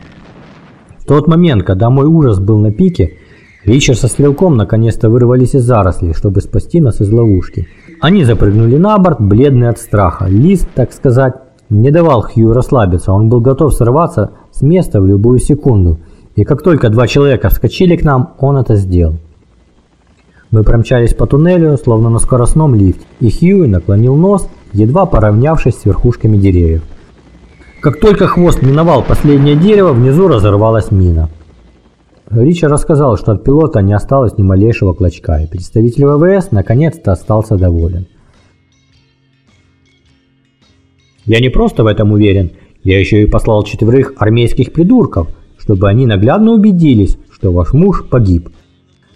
В тот момент, когда мой ужас был на пике, Ричард со стрелком наконец-то вырвались из зарослей, чтобы спасти нас из ловушки. Они запрыгнули на борт, бледные от страха. Лист, так сказать, не давал Хью расслабиться, он был готов сорваться с места в любую секунду. И как только два человека вскочили к нам, он это сделал. Мы промчались по туннелю, словно на скоростном лифте, и Хью наклонил нос, едва поравнявшись с верхушками деревьев. Как только хвост миновал последнее дерево, внизу разорвалась мина. Ричард рассказал, что от пилота не осталось ни малейшего клочка, и представитель ВВС наконец-то остался доволен. Я не просто в этом уверен, я еще и послал четверых армейских придурков, чтобы они наглядно убедились, что ваш муж погиб.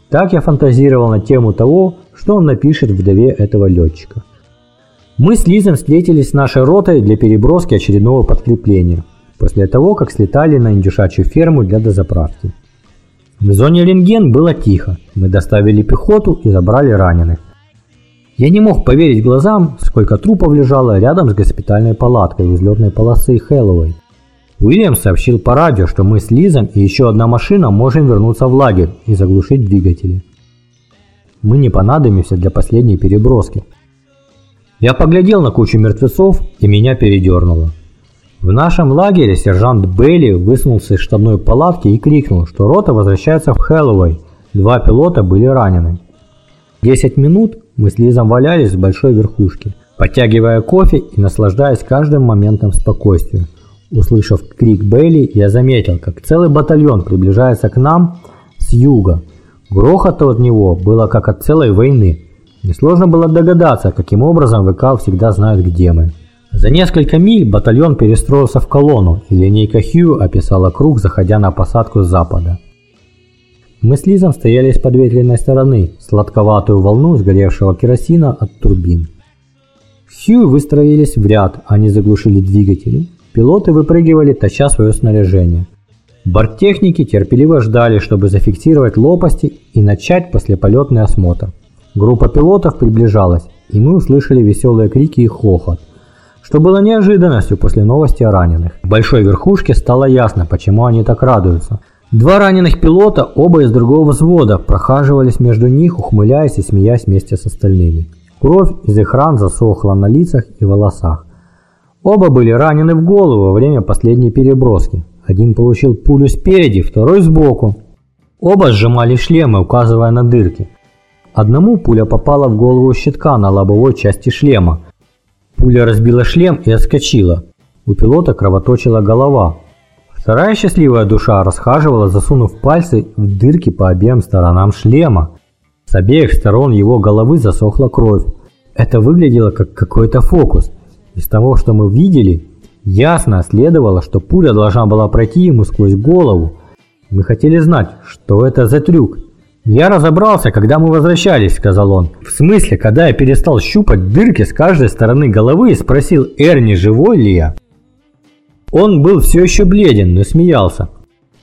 Так я фантазировал на тему того, что он напишет вдове этого летчика. Мы с Лизом встретились с нашей ротой для переброски очередного подкрепления, после того, как слетали на индюшачью ферму для дозаправки. В зоне рентген было тихо. Мы доставили пехоту и забрали раненых. Я не мог поверить глазам, сколько трупов лежало рядом с госпитальной палаткой у взлетной полосы Хэллоуэй. Уильям сообщил по радио, что мы с Лизом и еще одна машина можем вернуться в лагерь и заглушить двигатели. Мы не понадобимся для последней переброски. Я поглядел на кучу мертвецов и меня передернуло. В нашем лагере сержант Бейли высунулся из штабной палатки и крикнул, что рота возвращается в Хэллоуэй. Два пилота были ранены. Десять минут мы с Лизом валялись в большой верхушке, подтягивая кофе и наслаждаясь каждым моментом спокойствия. Услышав крик Бейли, я заметил, как целый батальон приближается к нам с юга. Грохота от него было как от целой войны. Несложно было догадаться, каким образом ВК всегда знают, где мы. За несколько миль батальон перестроился в колонну, и линейка Хью описала круг, заходя на посадку с запада. Мы с Лизом стояли с подветренной стороны, сладковатую волну сгоревшего керосина от турбин. Хью выстроились в ряд, они заглушили двигатели. Пилоты выпрыгивали, таща свое снаряжение. Борттехники терпеливо ждали, чтобы зафиксировать лопасти и начать послеполетный осмотр. Группа пилотов приближалась, и мы услышали веселые крики и хохот, что было неожиданностью после новости о раненых. Большой верхушке стало ясно, почему они так радуются. Два раненых пилота, оба из другого взвода, прохаживались между них, ухмыляясь и смеясь вместе с остальными. Кровь из их ран засохла на лицах и волосах. Оба были ранены в голову во время последней переброски. Один получил пулю спереди, второй сбоку. Оба сжимали шлемы, указывая на дырки. Одному пуля попала в голову щитка на лобовой части шлема. Пуля разбила шлем и отскочила. У пилота кровоточила голова. Вторая счастливая душа расхаживала, засунув пальцы в дырки по обеим сторонам шлема. С обеих сторон его головы засохла кровь. Это выглядело как какой-то фокус. Из того, что мы видели, ясно следовало, что пуля должна была пройти ему сквозь голову. Мы хотели знать, что это за трюк. «Я разобрался, когда мы возвращались», — сказал он. «В смысле, когда я перестал щупать дырки с каждой стороны головы и спросил Эрни, живой ли я?» Он был все еще бледен, но смеялся.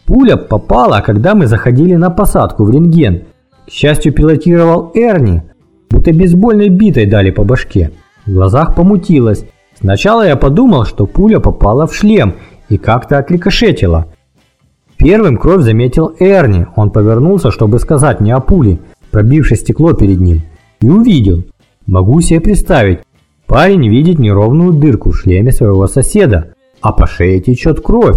Пуля попала, когда мы заходили на посадку в рентген. К счастью, пилотировал Эрни, будто бейсбольной битой дали по башке. В глазах помутилось. Сначала я подумал, что пуля попала в шлем и как-то отрикошетила. Первым кровь заметил Эрни. Он повернулся, чтобы сказать не о пуле, пробившей стекло перед ним. И увидел. Могу себе представить. Парень видит неровную дырку в шлеме своего соседа, а по шее течет кровь.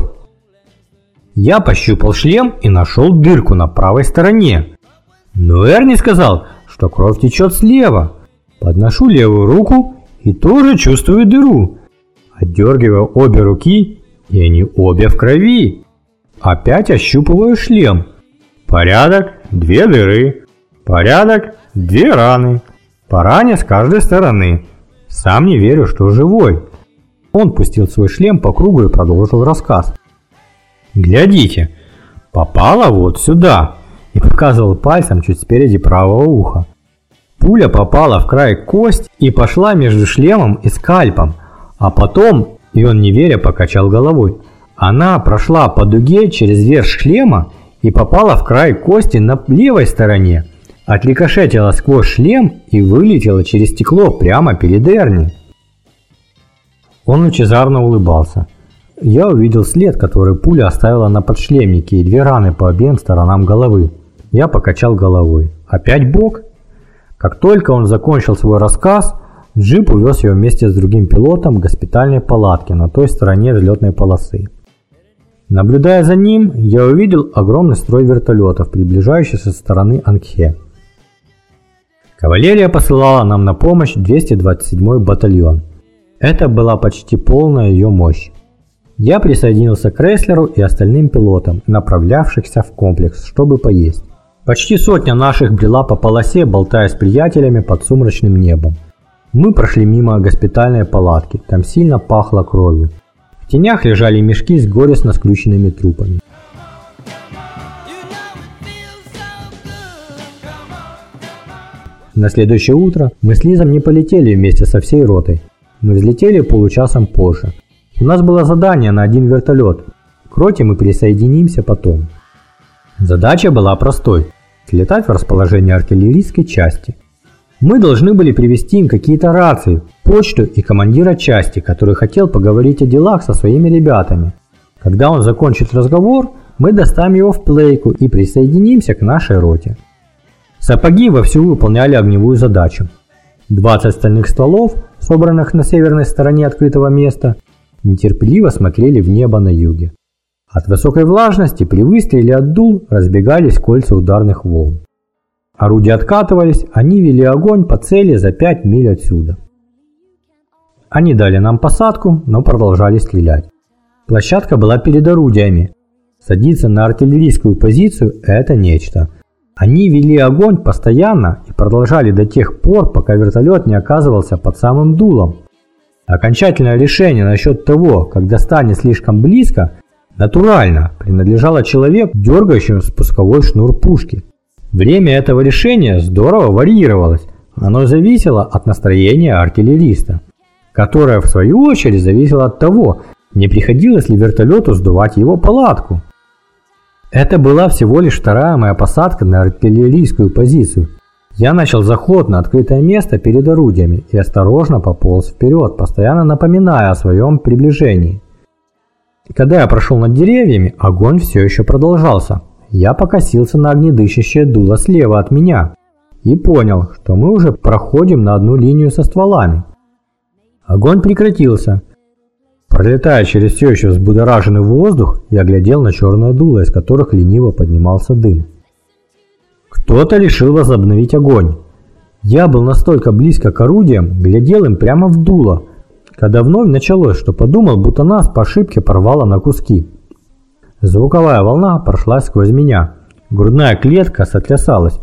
Я пощупал шлем и нашел дырку на правой стороне. Но Эрни сказал, что кровь течет слева. Подношу левую руку и тоже чувствую дыру. Отдергиваю обе руки, и они обе в крови. Опять ощупываю шлем. Порядок, две дыры. Порядок, две раны. По с каждой стороны. Сам не верю, что живой. Он пустил свой шлем по кругу и продолжил рассказ. «Глядите, попала вот сюда!» и показывал пальцем чуть спереди правого уха. Пуля попала в край кость и пошла между шлемом и скальпом, а потом, и он не веря покачал головой, она прошла по дуге через верх шлема и попала в край кости на левой стороне, отрикошетила сквозь шлем и вылетела через стекло прямо перед Эрни. Он лучезарно улыбался. Я увидел след, который пуля оставила на подшлемнике и две раны по обеим сторонам головы. Я покачал головой. Опять Бог? Как только он закончил свой рассказ, джип увез его вместе с другим пилотом в госпитальной палатке на той стороне взлетной полосы. Наблюдая за ним, я увидел огромный строй вертолетов, приближающийся со стороны Ангхе. Кавалерия посылала нам на помощь 227-й батальон. Это была почти полная ее мощь. Я присоединился к Рейслеру и остальным пилотам, направлявшихся в комплекс, чтобы поесть. Почти сотня наших брела по полосе, болтая с приятелями под сумрачным небом. Мы прошли мимо госпитальной палатки, там сильно пахло кровью. В тенях лежали мешки с горестно сключенными трупами. На следующее утро мы с Лизом не полетели вместе со всей ротой. Мы взлетели получасом позже. У нас было задание на один вертолет. К роте мы присоединимся потом. Задача была простой – слетать в расположение артиллерийской части. Мы должны были привезти им какие-то рации, почту и командира части, который хотел поговорить о делах со своими ребятами. Когда он закончит разговор, мы доставим его в плейку и присоединимся к нашей роте. Сапоги вовсю выполняли огневую задачу. 20 стальных стволов, собранных на северной стороне открытого места, нетерпеливо смотрели в небо на юге. От высокой влажности при выстреле от дул разбегались кольца ударных волн. Орудия откатывались, они вели огонь по цели за 5 миль отсюда. Они дали нам посадку, но продолжали стрелять. Площадка была перед орудиями. Садиться на артиллерийскую позицию – это нечто. Они вели огонь постоянно и продолжали до тех пор, пока вертолет не оказывался под самым дулом. Окончательное решение насчет того, когда станет слишком близко, натурально принадлежало человеку, дергающему спусковой шнур пушки. Время этого решения здорово варьировалось, оно зависело от настроения артиллериста, которое в свою очередь зависело от того, не приходилось ли вертолету сдувать его палатку. Это была всего лишь вторая моя посадка на артиллерийскую позицию. Я начал заход на открытое место перед орудиями и осторожно пополз вперед, постоянно напоминая о своем приближении. Когда я прошел над деревьями, огонь все еще продолжался. Я покосился на огнедышащее дуло слева от меня и понял, что мы уже проходим на одну линию со стволами. Огонь прекратился – Пролетая через все еще взбудораженный воздух, я глядел на черное дуло, из которых лениво поднимался дым. Кто-то решил возобновить огонь. Я был настолько близко к орудиям, глядел им прямо в дуло, когда вновь началось, что подумал, будто нас по ошибке порвало на куски. Звуковая волна прошла сквозь меня. Грудная клетка сотрясалась.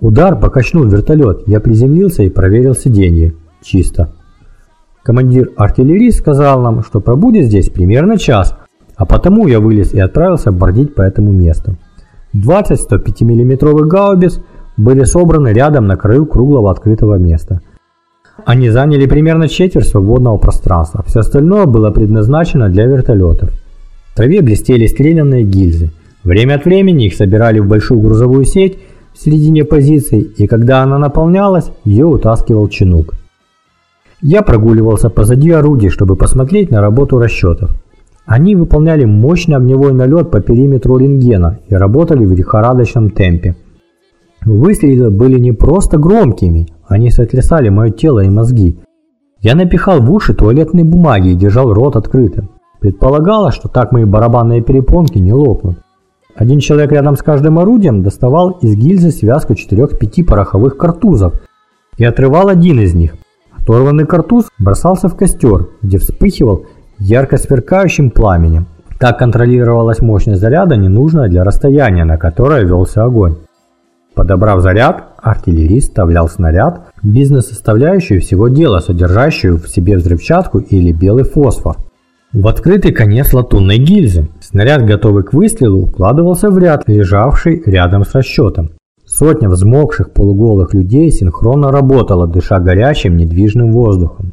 Удар покачнул вертолет. Я приземлился и проверил сиденье. Чисто. Командир артиллерии сказал нам, что пробудет здесь примерно час, а потому я вылез и отправился бордить по этому месту. 20 105 миллиметровых гаубиц были собраны рядом на краю круглого открытого места. Они заняли примерно четверть свободного пространства, все остальное было предназначено для вертолетов. Траве блестели стрелянные гильзы. Время от времени их собирали в большую грузовую сеть в середине позиций, и когда она наполнялась, ее утаскивал чинук. Я прогуливался позади орудий, чтобы посмотреть на работу расчетов. Они выполняли мощный огневой налет по периметру рентгена и работали в лихорадочном темпе. Выстрелы были не просто громкими, они сотрясали мое тело и мозги. Я напихал в уши туалетной бумаги и держал рот открытым. Предполагалось, что так мои барабанные перепонки не лопнут. Один человек рядом с каждым орудием доставал из гильзы связку 4-5 пороховых картузов и отрывал один из них – Оторванный картуз бросался в костер, где вспыхивал ярко сверкающим пламенем. Так контролировалась мощность заряда, ненужная для расстояния, на которое велся огонь. Подобрав заряд, артиллерист вставлял снаряд, бизнес-составляющую всего дела, содержащую в себе взрывчатку или белый фосфор. В открытый конец латунной гильзы. Снаряд, готовый к выстрелу, укладывался в ряд, лежавший рядом с расчетом. Сотня взмокших полуголых людей синхронно работала, дыша горячим недвижным воздухом.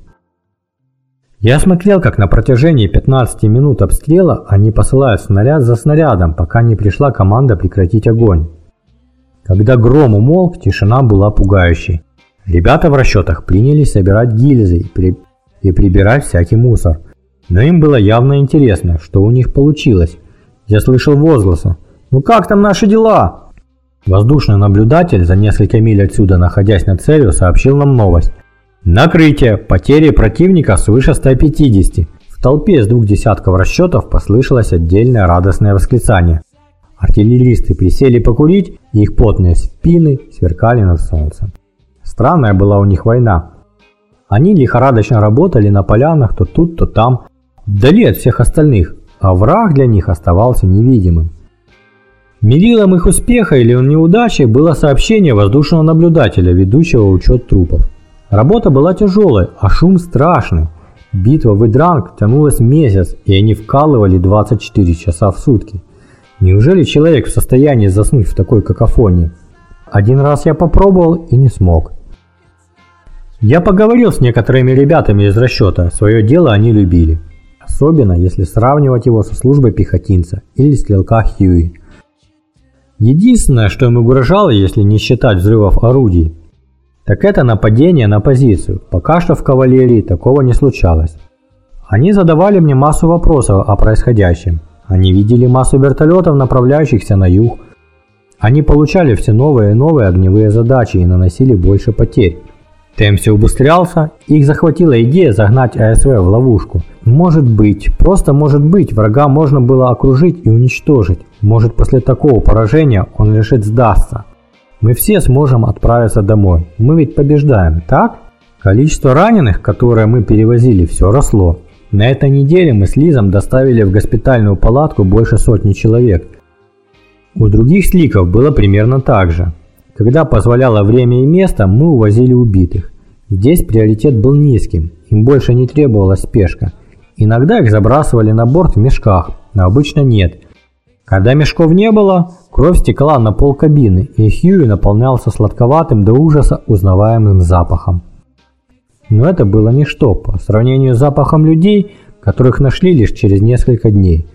Я смотрел, как на протяжении 15 минут обстрела они посылают снаряд за снарядом, пока не пришла команда прекратить огонь. Когда гром умолк, тишина была пугающей. Ребята в расчетах принялись собирать гильзы и, при... и прибирать всякий мусор. Но им было явно интересно, что у них получилось. Я слышал возгласы. «Ну как там наши дела?» Воздушный наблюдатель за несколько миль отсюда, находясь над целью, сообщил нам новость. Накрытие. Потери противника свыше 150. В толпе с двух десятков расчетов послышалось отдельное радостное восклицание. Артиллеристы присели покурить, и их потные спины сверкали над солнцем. Странная была у них война. Они лихорадочно работали на полянах то тут, то там, вдали от всех остальных, а враг для них оставался невидимым. Мерилом их успеха или неудачи было сообщение воздушного наблюдателя, ведущего учет трупов. Работа была тяжелой, а шум страшный. Битва в Идранг тянулась месяц, и они вкалывали 24 часа в сутки. Неужели человек в состоянии заснуть в такой какофонии? Один раз я попробовал и не смог. Я поговорил с некоторыми ребятами из расчета, свое дело они любили. Особенно, если сравнивать его со службой пехотинца или стрелка Хьюи. Единственное, что им угрожало, если не считать взрывов орудий, так это нападение на позицию. Пока что в кавалерии такого не случалось. Они задавали мне массу вопросов о происходящем. Они видели массу вертолетов, направляющихся на юг. Они получали все новые и новые огневые задачи и наносили больше потерь. Темп все убыстрялся, их захватила идея загнать АСВ в ловушку. Может быть, просто может быть, врага можно было окружить и уничтожить. Может после такого поражения он лишит сдастся. Мы все сможем отправиться домой. Мы ведь побеждаем, так? Количество раненых, которое мы перевозили, все росло. На этой неделе мы с Лизом доставили в госпитальную палатку больше сотни человек. У других сликов было примерно так же. Когда позволяло время и место, мы увозили убитых. Здесь приоритет был низким, им больше не требовалась спешка. Иногда их забрасывали на борт в мешках, но обычно нет. Когда мешков не было, кровь стекала на пол кабины, и Хьюи наполнялся сладковатым до ужаса узнаваемым запахом. Но это было ничто по сравнению с запахом людей, которых нашли лишь через несколько дней.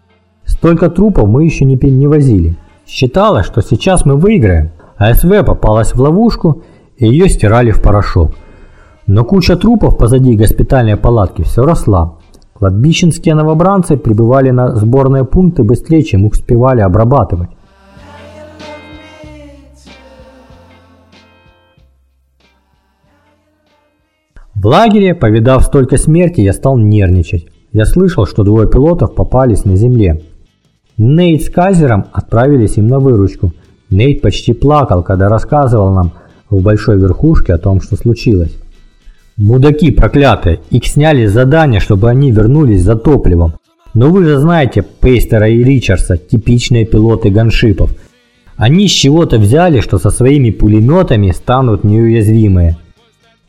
Столько трупов мы еще не, не возили. Считалось, что сейчас мы выиграем, АСВ попалась в ловушку, и ее стирали в порошок. Но куча трупов позади госпитальной палатки все росла. Кладбищенские новобранцы прибывали на сборные пункты быстрее, чем успевали обрабатывать. В лагере, повидав столько смерти, я стал нервничать. Я слышал, что двое пилотов попались на земле. Нейт с Казером отправились им на выручку – Нейт почти плакал, когда рассказывал нам в большой верхушке о том, что случилось. «Мудаки проклятые! Их сняли с задания, чтобы они вернулись за топливом. Но вы же знаете Пейстера и Ричардса, типичные пилоты ганшипов. Они с чего-то взяли, что со своими пулеметами станут неуязвимые.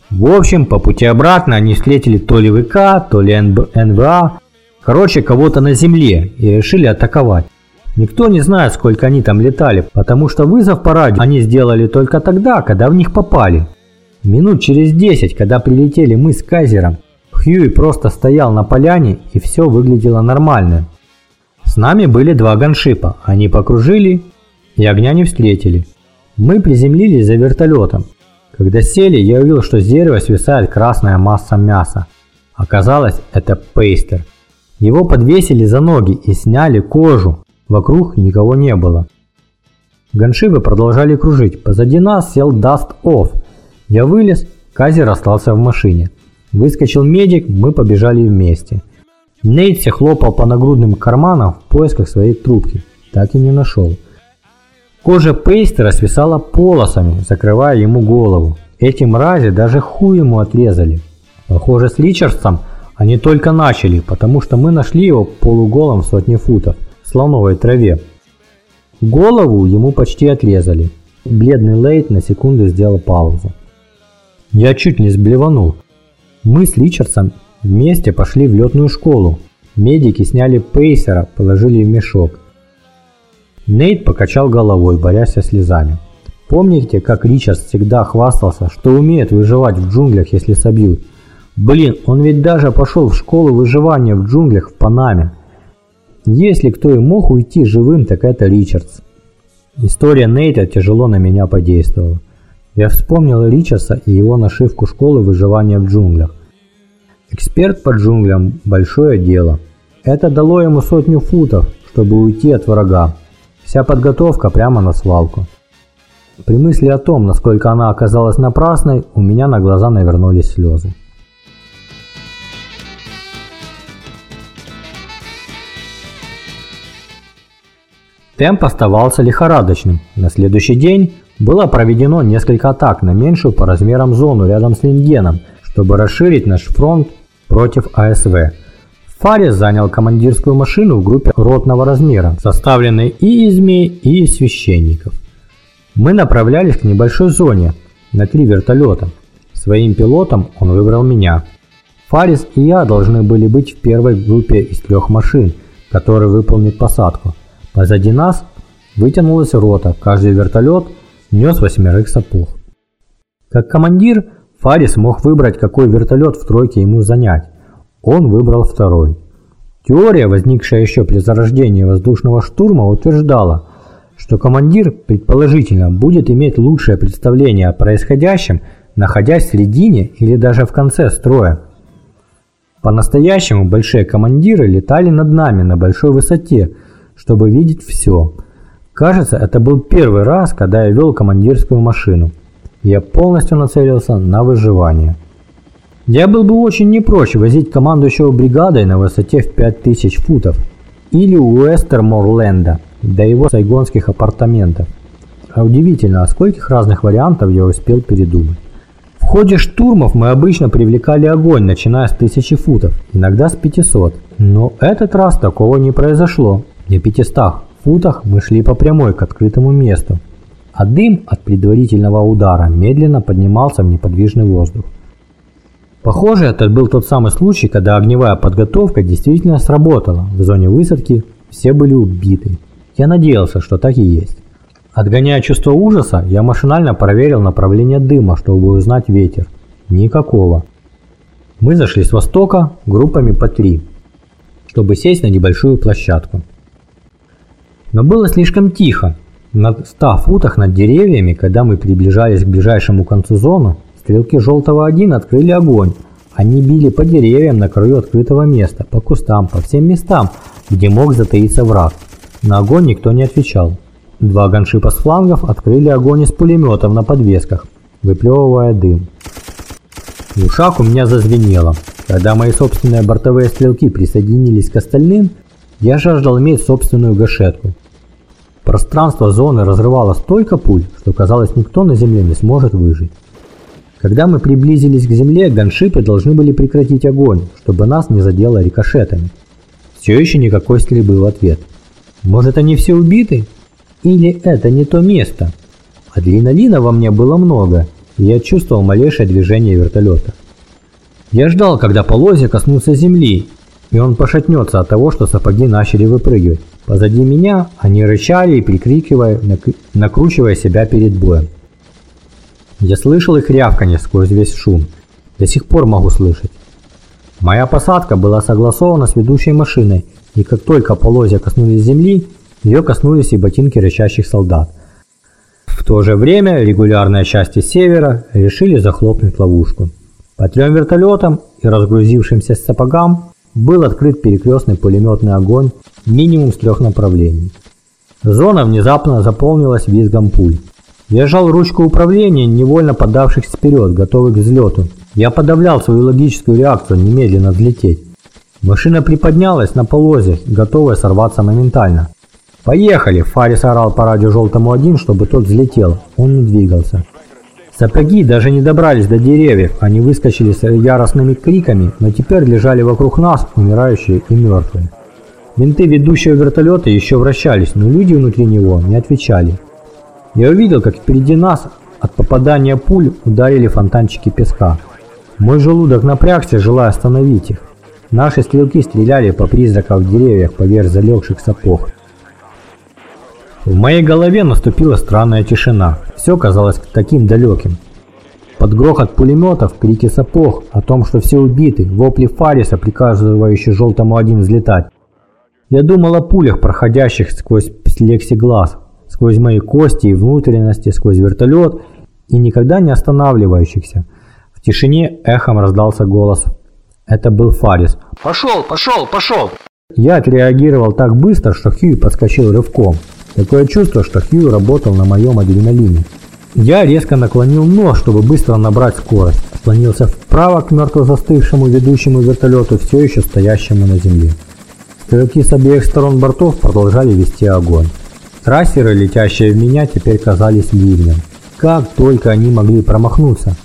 В общем, по пути обратно они встретили то ли ВК, то ли НВА, короче, кого-то на земле и решили атаковать. Никто не знает, сколько они там летали, потому что вызов по радио они сделали только тогда, когда в них попали. Минут через 10, когда прилетели мы с Кайзером, Хьюи просто стоял на поляне и все выглядело нормально. С нами были два ганшипа, они покружили и огня не встретили. Мы приземлились за вертолетом. Когда сели, я увидел, что с дерева свисает красная масса мяса. Оказалось, это пейстер. Его подвесили за ноги и сняли кожу, Вокруг никого не было. Ганшипы продолжали кружить. Позади нас сел Dust Off. Я вылез, Казер остался в машине. Выскочил медик, мы побежали вместе. Нейтси хлопал по нагрудным карманам в поисках своей трубки. Так и не нашел. Кожа Пейстера свисала полосами, закрывая ему голову. Эти мрази даже хуй ему отрезали. Похоже, с Ричардсом они только начали, потому что мы нашли его полуголым в сотне футов слоновой траве. Голову ему почти отрезали. Бледный Лейт на секунду сделал паузу. Я чуть не сблеванул. Мы с Ричардсом вместе пошли в летную школу. Медики сняли пейсера, положили в мешок. Нейт покачал головой, борясь со слезами. Помните, как Ричард всегда хвастался, что умеет выживать в джунглях, если собьют? Блин, он ведь даже пошел в школу выживания в джунглях в Панаме. Если кто и мог уйти живым, так это Ричардс. История Нейта тяжело на меня подействовала. Я вспомнил Ричардса и его нашивку школы выживания в джунглях. Эксперт по джунглям – большое дело. Это дало ему сотню футов, чтобы уйти от врага. Вся подготовка прямо на свалку. При мысли о том, насколько она оказалась напрасной, у меня на глаза навернулись слезы. Темп оставался лихорадочным. На следующий день было проведено несколько атак на меньшую по размерам зону рядом с Лингеном, чтобы расширить наш фронт против АСВ. Фарис занял командирскую машину в группе ротного размера, составленной и из змей, и из священников. Мы направлялись к небольшой зоне на три вертолета. Своим пилотом он выбрал меня. Фарис и я должны были быть в первой группе из трех машин, которые выполнит посадку – Позади нас вытянулась рота, каждый вертолет нес восьмерых сапог. Как командир, Фарис мог выбрать, какой вертолет в тройке ему занять. Он выбрал второй. Теория, возникшая еще при зарождении воздушного штурма, утверждала, что командир, предположительно, будет иметь лучшее представление о происходящем, находясь в середине или даже в конце строя. По-настоящему большие командиры летали над нами на большой высоте, чтобы видеть все. Кажется, это был первый раз, когда я вел командирскую машину. Я полностью нацелился на выживание. Я был бы очень не прочь возить командующего бригадой на высоте в 5000 футов или у Эстерморленда до его сайгонских апартаментов. А удивительно, а скольких разных вариантов я успел передумать. В ходе штурмов мы обычно привлекали огонь, начиная с 1000 футов, иногда с 500. Но этот раз такого не произошло. На 500 футах мы шли по прямой к открытому месту, а дым от предварительного удара медленно поднимался в неподвижный воздух. Похоже, это был тот самый случай, когда огневая подготовка действительно сработала. В зоне высадки все были убиты. Я надеялся, что так и есть. Отгоняя чувство ужаса, я машинально проверил направление дыма, чтобы узнать ветер. Никакого. Мы зашли с востока группами по три, чтобы сесть на небольшую площадку. Но было слишком тихо. На 100 футах над деревьями, когда мы приближались к ближайшему концу зоны, Стрелки Желтого-1 открыли огонь. Они били по деревьям на краю открытого места, по кустам, по всем местам, где мог затаиться враг. На огонь никто не отвечал. Два ганшипа с флангов открыли огонь из пулеметов на подвесках, выплевывая дым. В ушах у меня зазвенело. Когда мои собственные бортовые стрелки присоединились к остальным, я жаждал иметь собственную гашетку. Пространство зоны разрывало столько пуль, что казалось никто на земле не сможет выжить. Когда мы приблизились к земле, ганшипы должны были прекратить огонь, чтобы нас не задело рикошетами. Все еще никакой стрельбы в ответ. Может они все убиты? Или это не то место? Адреналина во мне было много, и я чувствовал малейшее движение вертолета. Я ждал, когда полозья коснутся земли, и он пошатнется от того, что сапоги начали выпрыгивать. Позади меня они рычали и прикрикивая, накручивая себя перед боем. Я слышал их рявканье сквозь весь шум. До сих пор могу слышать. Моя посадка была согласована с ведущей машиной, и как только полозья коснулись земли, ее коснулись и ботинки рычащих солдат. В то же время регулярные части севера решили захлопнуть ловушку. По трем вертолетам и разгрузившимся сапогам был открыт перекрестный пулеметный огонь минимум с трех направлений. Зона внезапно заполнилась визгом пуль. Я жал ручку управления, невольно подавшись вперед, готовый к взлету. Я подавлял свою логическую реакцию немедленно взлететь. Машина приподнялась на полозе, готовая сорваться моментально. «Поехали!» – Фарис орал по радио «Желтому один», чтобы тот взлетел. Он не двигался. Сапоги даже не добрались до деревьев, они выскочили с яростными криками, но теперь лежали вокруг нас, умирающие и мертвые. Винты ведущего вертолета еще вращались, но люди внутри него не отвечали. Я увидел, как впереди нас от попадания пуль ударили фонтанчики песка. Мой желудок напрягся, желая остановить их. Наши стрелки стреляли по призракам в деревьях поверх залегших сапог. В моей голове наступила странная тишина. Все казалось таким далеким. Под грохот пулеметов, крики сапог о том, что все убиты, вопли Фариса, приказывающие желтому один взлетать. Я думал о пулях, проходящих сквозь плексиглаз, сквозь мои кости и внутренности, сквозь вертолет и никогда не останавливающихся. В тишине эхом раздался голос. Это был Фарис. «Пошел, пошел, пошел!» Я отреагировал так быстро, что Хью подскочил рывком. Такое чувство, что Хью работал на моем адреналине. Я резко наклонил нож, чтобы быстро набрать скорость. Склонился вправо к мертво застывшему ведущему вертолету, все еще стоящему на земле. Стрелки с обеих сторон бортов продолжали вести огонь. Трассеры, летящие в меня, теперь казались ливнем. Как только они могли промахнуться.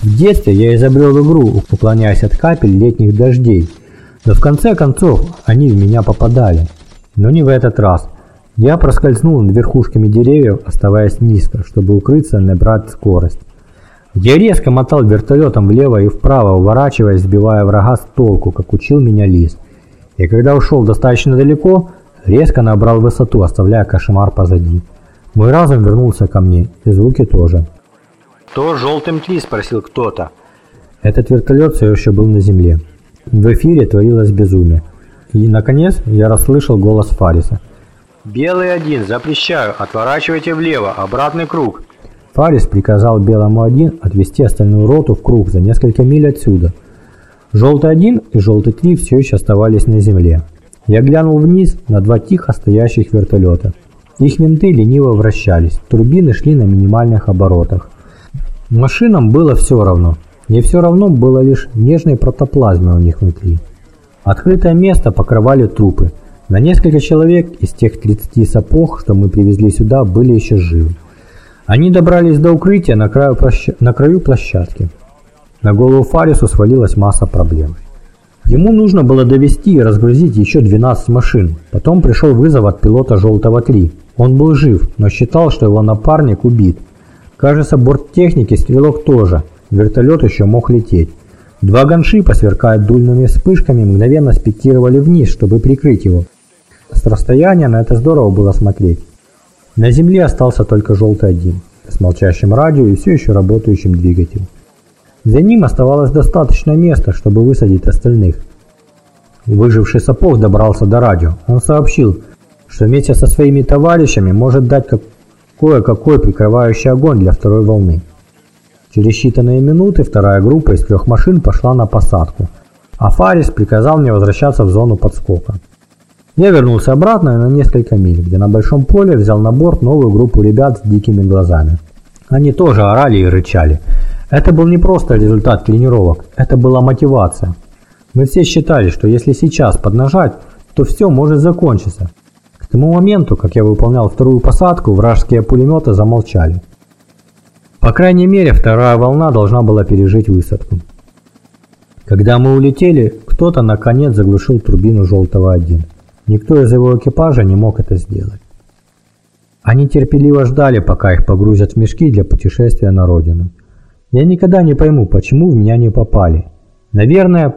В детстве я изобрел игру, уклоняясь от капель летних дождей. Но в конце концов они в меня попадали. Но не в этот раз. Я проскользнул над верхушками деревьев, оставаясь низко, чтобы укрыться и набрать скорость. Я резко мотал вертолетом влево и вправо, уворачиваясь, сбивая врага с толку, как учил меня лис. И когда ушел достаточно далеко, резко набрал высоту, оставляя кошмар позади. Мой разум вернулся ко мне, и звуки тоже. «Кто желтым три?» – спросил кто-то. Этот вертолет все еще был на земле. В эфире творилось безумие. И, наконец, я расслышал голос Фариса. «Белый один, запрещаю, отворачивайте влево, обратный круг». Фарис приказал Белому один отвести остальную роту в круг за несколько миль отсюда. Желтый-1 и Желтый-3 все еще оставались на земле. Я глянул вниз на два тихо стоящих вертолета. Их винты лениво вращались, турбины шли на минимальных оборотах. Машинам было все равно. Не все равно было лишь нежной протоплазмы у них внутри. Открытое место покрывали трупы. На несколько человек из тех 30 сапог, что мы привезли сюда, были еще живы. Они добрались до укрытия на краю, площ... на краю площадки. На голову Фарису свалилась масса проблем. Ему нужно было довести и разгрузить еще 12 машин. Потом пришел вызов от пилота «Желтого-3». Он был жив, но считал, что его напарник убит. Кажется, борттехники стрелок тоже. Вертолет еще мог лететь. Два ганшипа, сверкая дульными вспышками, мгновенно спикировали вниз, чтобы прикрыть его. С расстояния на это здорово было смотреть. На земле остался только «Желтый-1» с молчащим радио и все еще работающим двигателем. За ним оставалось достаточно места, чтобы высадить остальных. Выживший сапог добрался до радио. Он сообщил, что вместе со своими товарищами может дать кое-какой прикрывающий огонь для второй волны. Через считанные минуты вторая группа из трех машин пошла на посадку, а Фарис приказал мне возвращаться в зону подскока. Я вернулся обратно на несколько миль, где на большом поле взял на борт новую группу ребят с дикими глазами. Они тоже орали и рычали – это был не просто результат тренировок, это была мотивация. Мы все считали, что если сейчас поднажать, то все может закончиться. К тому моменту, как я выполнял вторую посадку, вражеские пулеметы замолчали. По крайней мере, вторая волна должна была пережить высадку. Когда мы улетели, кто-то наконец заглушил турбину «Желтого-1». Никто из его экипажа не мог это сделать. Они терпеливо ждали, пока их погрузят в мешки для путешествия на родину. Я никогда не пойму, почему в меня не попали. Наверное,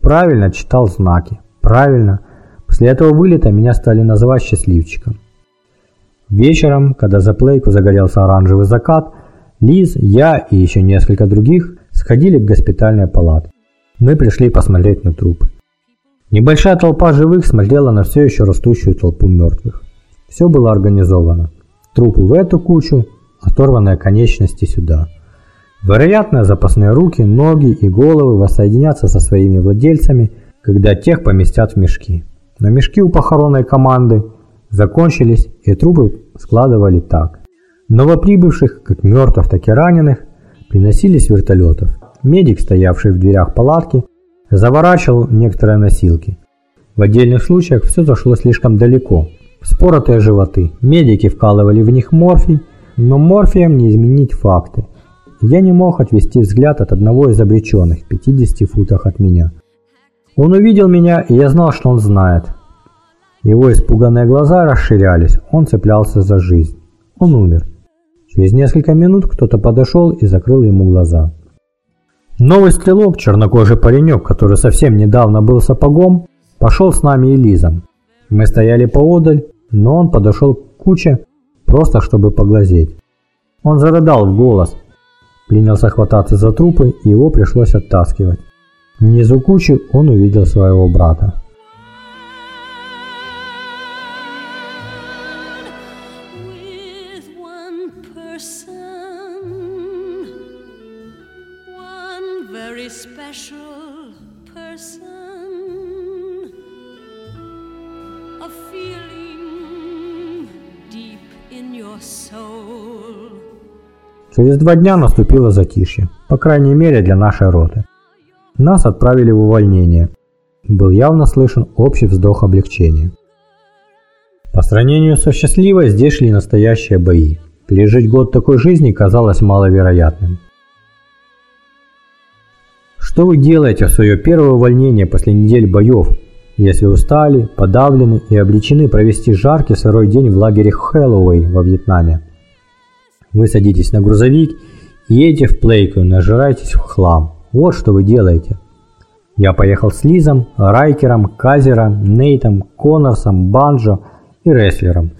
правильно читал знаки. Правильно. После этого вылета меня стали называть счастливчиком. Вечером, когда за плейку загорелся оранжевый закат, Лиз, я и еще несколько других сходили к госпитальной палате. Мы пришли посмотреть на трупы. Небольшая толпа живых смотрела на все еще растущую толпу мертвых. Все было организовано. Трупы в эту кучу, оторванные конечности сюда – Вероятно, запасные руки, ноги и головы воссоединятся со своими владельцами, когда тех поместят в мешки. Но мешки у похоронной команды закончились, и трупы складывали так. Новоприбывших, как мертвых, так и раненых, приносили с вертолетов. Медик, стоявший в дверях палатки, заворачивал некоторые носилки. В отдельных случаях все зашло слишком далеко. Споротые животы. Медики вкалывали в них морфий, но морфием не изменить факты. Я не мог отвести взгляд от одного из обреченных в 50 футах от меня. Он увидел меня, и я знал, что он знает. Его испуганные глаза расширялись, он цеплялся за жизнь. Он умер. Через несколько минут кто-то подошел и закрыл ему глаза. Новый стрелок, чернокожий паренек, который совсем недавно был сапогом, пошел с нами и Лизом. Мы стояли поодаль, но он подошел к куче, просто чтобы поглазеть. Он зарыдал в голос, принялся хвататься за трупы, и его пришлось оттаскивать. Внизу кучи он увидел своего брата. Через два дня наступило затишье, по крайней мере для нашей роты. Нас отправили в увольнение. Был явно слышен общий вздох облегчения. По сравнению со счастливой здесь шли настоящие бои. Пережить год такой жизни казалось маловероятным. Что вы делаете в свое первое увольнение после недель боев, если устали, подавлены и обречены провести жаркий сырой день в лагере Хэллоуэй во Вьетнаме? Вы садитесь на грузовик, едете в Плейку нажираетесь в хлам. Вот что вы делаете. Я поехал с Лизом, Райкером, Казером, Нейтом, Коннорсом, Банджо и Рестлером.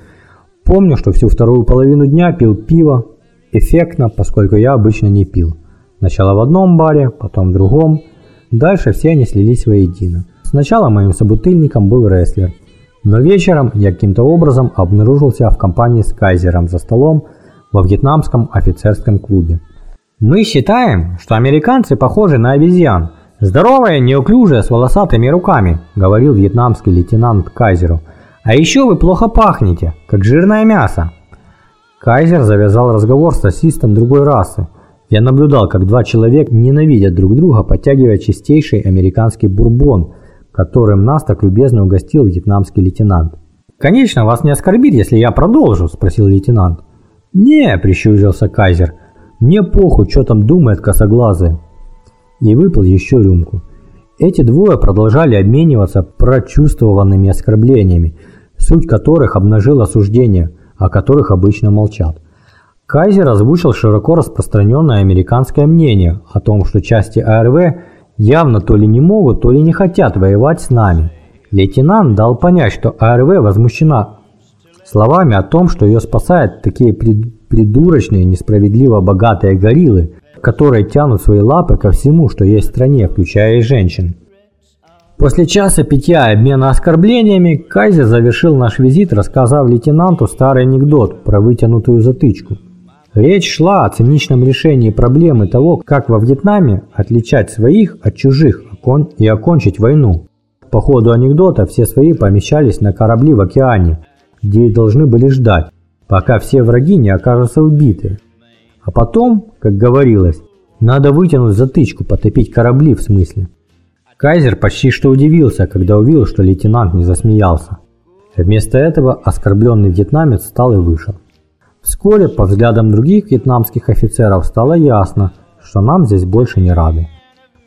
Помню, что всю вторую половину дня пил пиво, эффектно, поскольку я обычно не пил. Сначала в одном баре, потом в другом. Дальше все они слились воедино. Сначала моим собутыльником был рестлер. Но вечером я каким-то образом обнаружил себя в компании с Кайзером за столом, во вьетнамском офицерском клубе. «Мы считаем, что американцы похожи на обезьян», – «Здоровая, неуклюжая, с волосатыми руками», – говорил вьетнамский лейтенант Кайзеру. «А еще вы плохо пахнете, как жирное мясо». Кайзер завязал разговор с расистом другой расы. Я наблюдал, как два человека ненавидят друг друга, подтягивая чистейший американский бурбон, которым нас так любезно угостил вьетнамский лейтенант. «Конечно, вас не оскорбит, если я продолжу?» – спросил лейтенант. «Не», – прищурился Кайзер, – «мне похуй, что там думает косоглазый». И выпил еще рюмку. Эти двое продолжали обмениваться прочувствованными оскорблениями, суть которых обнажил осуждение, о которых обычно молчат. Кайзер озвучил широко распространенное американское мнение о том, что части АРВ явно то ли не могут, то ли не хотят воевать с нами. Лейтенант дал понять, что АРВ возмущена словами о том, что ее спасают такие придурочные, несправедливо богатые гориллы, которые тянут свои лапы ко всему, что есть в стране, включая и женщин. После часа питья и обмена оскорблениями Кайзер завершил наш визит, рассказав лейтенанту старый анекдот про вытянутую затычку. Речь шла о циничном решении проблемы того, как во Вьетнаме отличать своих от чужих и окончить войну. По ходу анекдота все свои помещались на корабли в океане, где и должны были ждать, пока все враги не окажутся убиты. А потом, как говорилось, надо вытянуть затычку, потопить корабли в смысле. Кайзер почти что удивился, когда увидел, что лейтенант не засмеялся. Вместо этого оскорбленный вьетнамец встал и вышел. Вскоре, по взглядам других вьетнамских офицеров, стало ясно, что нам здесь больше не рады.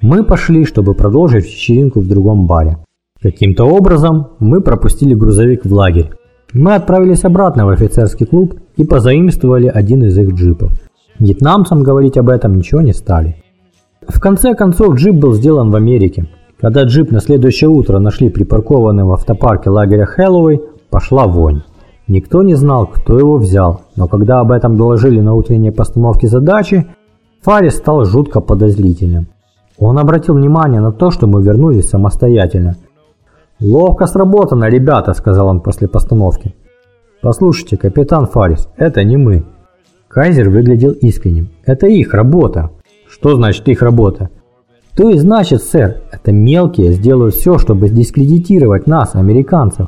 Мы пошли, чтобы продолжить вечеринку в другом баре. Каким-то образом мы пропустили грузовик в лагерь. Мы отправились обратно в офицерский клуб и позаимствовали один из их джипов. Вьетнамцам говорить об этом ничего не стали. В конце концов джип был сделан в Америке. Когда джип на следующее утро нашли припаркованным в автопарке лагеря Хэллоуэй, пошла вонь. Никто не знал, кто его взял, но когда об этом доложили на утренней постановке задачи, Фарис стал жутко подозрительным. Он обратил внимание на то, что мы вернулись самостоятельно. «Ловко сработано, ребята», – сказал он после постановки. «Послушайте, капитан Фарис, это не мы». Кайзер выглядел искренним. «Это их работа». «Что значит их работа?» «То и значит, сэр, это мелкие сделают все, чтобы дискредитировать нас, американцев.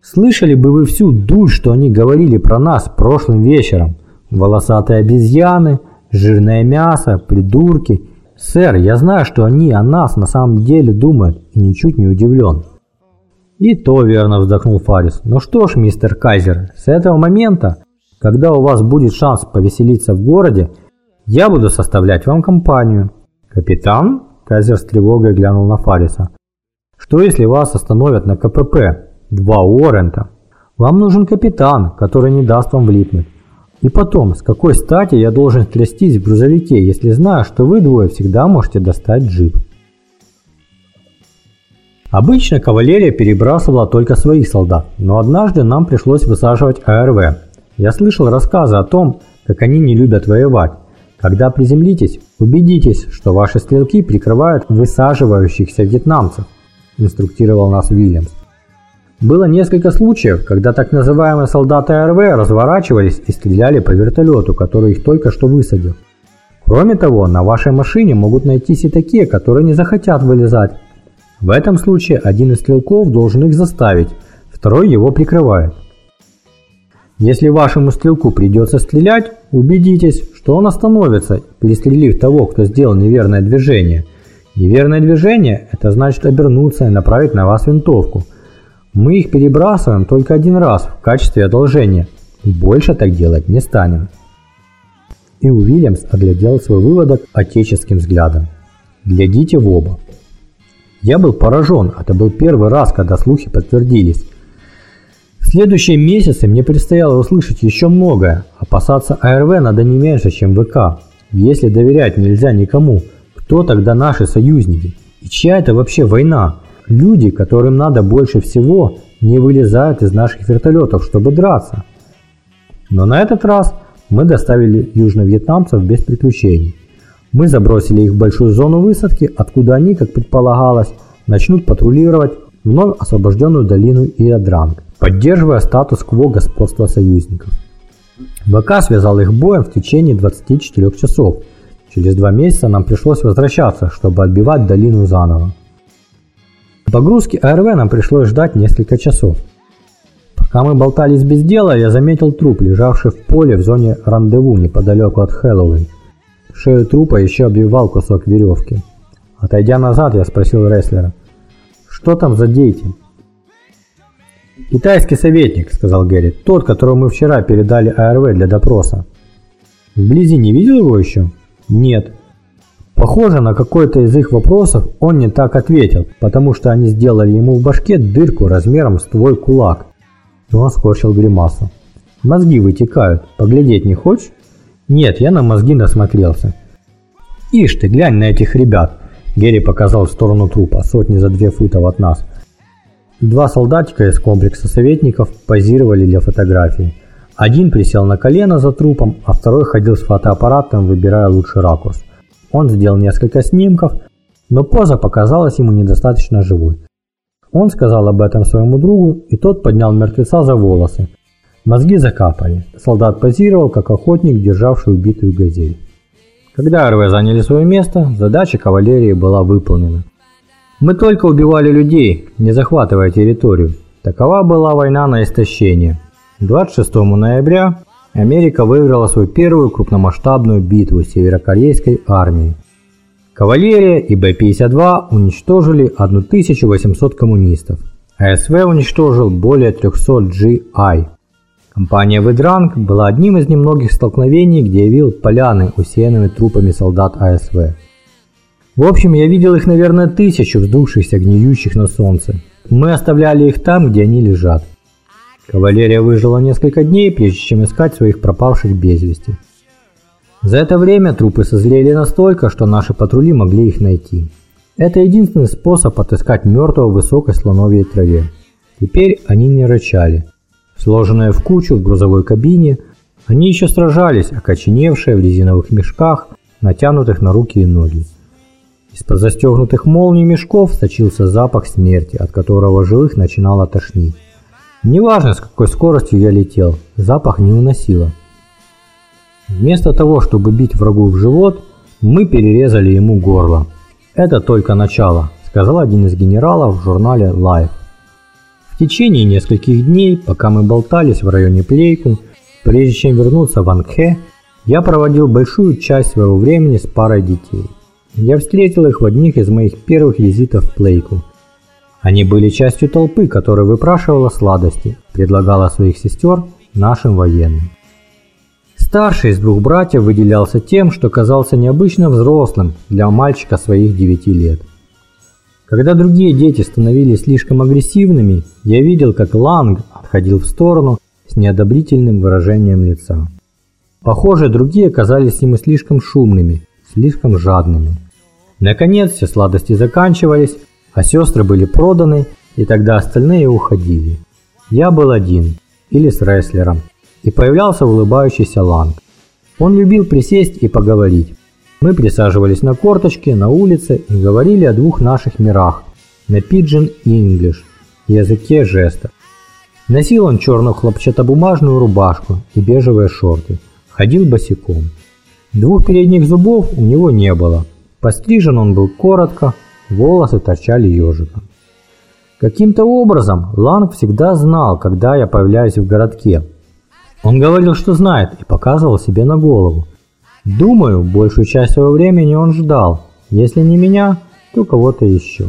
Слышали бы вы всю дурь, что они говорили про нас прошлым вечером. Волосатые обезьяны, жирное мясо, придурки. Сэр, я знаю, что они о нас на самом деле думают и ничуть не удивлен. И то верно вздохнул Фарис. Ну что ж, мистер Кайзер, с этого момента, когда у вас будет шанс повеселиться в городе, я буду составлять вам компанию. Капитан? Кайзер с тревогой глянул на Фариса. Что если вас остановят на КПП? Два Уоррента. Вам нужен капитан, который не даст вам влипнуть. И потом, с какой стати я должен трястись в грузовике, если знаю, что вы двое всегда можете достать джип? Обычно кавалерия перебрасывала только своих солдат, но однажды нам пришлось высаживать АРВ. Я слышал рассказы о том, как они не любят воевать. Когда приземлитесь, убедитесь, что ваши стрелки прикрывают высаживающихся вьетнамцев, инструктировал нас Уильямс. Было несколько случаев, когда так называемые солдаты РВ разворачивались и стреляли по вертолету, который их только что высадил. Кроме того, на вашей машине могут найтись и такие, которые не захотят вылезать. В этом случае один из стрелков должен их заставить, второй его прикрывает. Если вашему стрелку придется стрелять, убедитесь, что он остановится, перестрелив того, кто сделал неверное движение. Неверное движение – это значит обернуться и направить на вас винтовку – мы их перебрасываем только один раз в качестве одолжения и больше так делать не станем. И Уильямс оглядел свой выводок отеческим взглядом. Глядите в оба. Я был поражен, это был первый раз, когда слухи подтвердились. В следующие месяцы мне предстояло услышать еще многое. Опасаться АРВ надо не меньше, чем ВК. Если доверять нельзя никому, кто тогда наши союзники? И чья это вообще война? Люди, которым надо больше всего, не вылезают из наших вертолетов, чтобы драться. Но на этот раз мы доставили южно-вьетнамцев без приключений. Мы забросили их в большую зону высадки, откуда они, как предполагалось, начнут патрулировать вновь освобожденную долину Иодранг, поддерживая статус-кво господства союзников. ВК связал их боем в течение 24 часов, Через два месяца нам пришлось возвращаться, чтобы отбивать долину заново. Погрузки АРВ нам пришлось ждать несколько часов. Пока мы болтались без дела, я заметил труп, лежавший в поле в зоне рандеву неподалеку от Хэллоуин. Шею трупа еще обвивал кусок веревки. Отойдя назад, я спросил рестлера, что там за деятель? «Китайский советник», — сказал Гэри, — «тот, которого мы вчера передали АРВ для допроса». «Вблизи не видел его еще?» «Нет». Похоже, на какой-то из их вопросов он не так ответил, потому что они сделали ему в башке дырку размером с твой кулак. И он скорчил гримасу. «Мозги вытекают. Поглядеть не хочешь?» «Нет, я на мозги насмотрелся». «Ишь ты, глянь на этих ребят!» Герри показал в сторону трупа, сотни за две футов от нас. Два солдатика из комплекса советников позировали для фотографии. Один присел на колено за трупом, а второй ходил с фотоаппаратом, выбирая лучший ракурс. Он сделал несколько снимков, но поза показалась ему недостаточно живой. Он сказал об этом своему другу, и тот поднял мертвеца за волосы. Мозги закапали. Солдат позировал, как охотник, державший убитую газель. Когда РВ заняли свое место, задача кавалерии была выполнена. Мы только убивали людей, не захватывая территорию. Такова была война на истощение. 26 ноября Америка выиграла свою первую крупномасштабную битву северокорейской армией. Кавалерия и Б-52 уничтожили 1800 коммунистов, а СВ уничтожил более 300 GI. Компания Ведранг была одним из немногих столкновений, где я видел поляны, усеянными трупами солдат АСВ. В общем, я видел их, наверное, тысячу вздувшихся, гниющих на солнце. Мы оставляли их там, где они лежат. Кавалерия выжила несколько дней, прежде чем искать своих пропавших без вести. За это время трупы созрели настолько, что наши патрули могли их найти. Это единственный способ отыскать мертвого в высокой слоновьей траве. Теперь они не рычали. Сложенные в кучу в грузовой кабине, они еще сражались, окоченевшие в резиновых мешках, натянутых на руки и ноги. Из-под застегнутых молний мешков сочился запах смерти, от которого живых начинало тошнить. Неважно, с какой скоростью я летел, запах не уносило. Вместо того, чтобы бить врагу в живот, мы перерезали ему горло. Это только начало, сказал один из генералов в журнале Life. В течение нескольких дней, пока мы болтались в районе Плейку, прежде чем вернуться в Ангхе, я проводил большую часть своего времени с парой детей. Я встретил их в одних из моих первых визитов в Плейку. Они были частью толпы, которая выпрашивала сладости, предлагала своих сестер нашим военным. Старший из двух братьев выделялся тем, что казался необычно взрослым для мальчика своих 9 лет. Когда другие дети становились слишком агрессивными, я видел, как Ланг отходил в сторону с неодобрительным выражением лица. Похоже, другие казались ему слишком шумными, слишком жадными. Наконец, все сладости заканчивались, а сестры были проданы, и тогда остальные уходили. Я был один, или с рестлером, и появлялся улыбающийся Ланг. Он любил присесть и поговорить. Мы присаживались на корточки на улице и говорили о двух наших мирах – на Pidgin English – языке жестов. Носил он черную хлопчатобумажную рубашку и бежевые шорты. Ходил босиком. Двух передних зубов у него не было. Пострижен он был коротко, волосы торчали ежиком. Каким-то образом Ланг всегда знал, когда я появляюсь в городке. Он говорил, что знает, и показывал себе на голову. Думаю, большую часть своего времени он ждал, если не меня, то кого-то еще.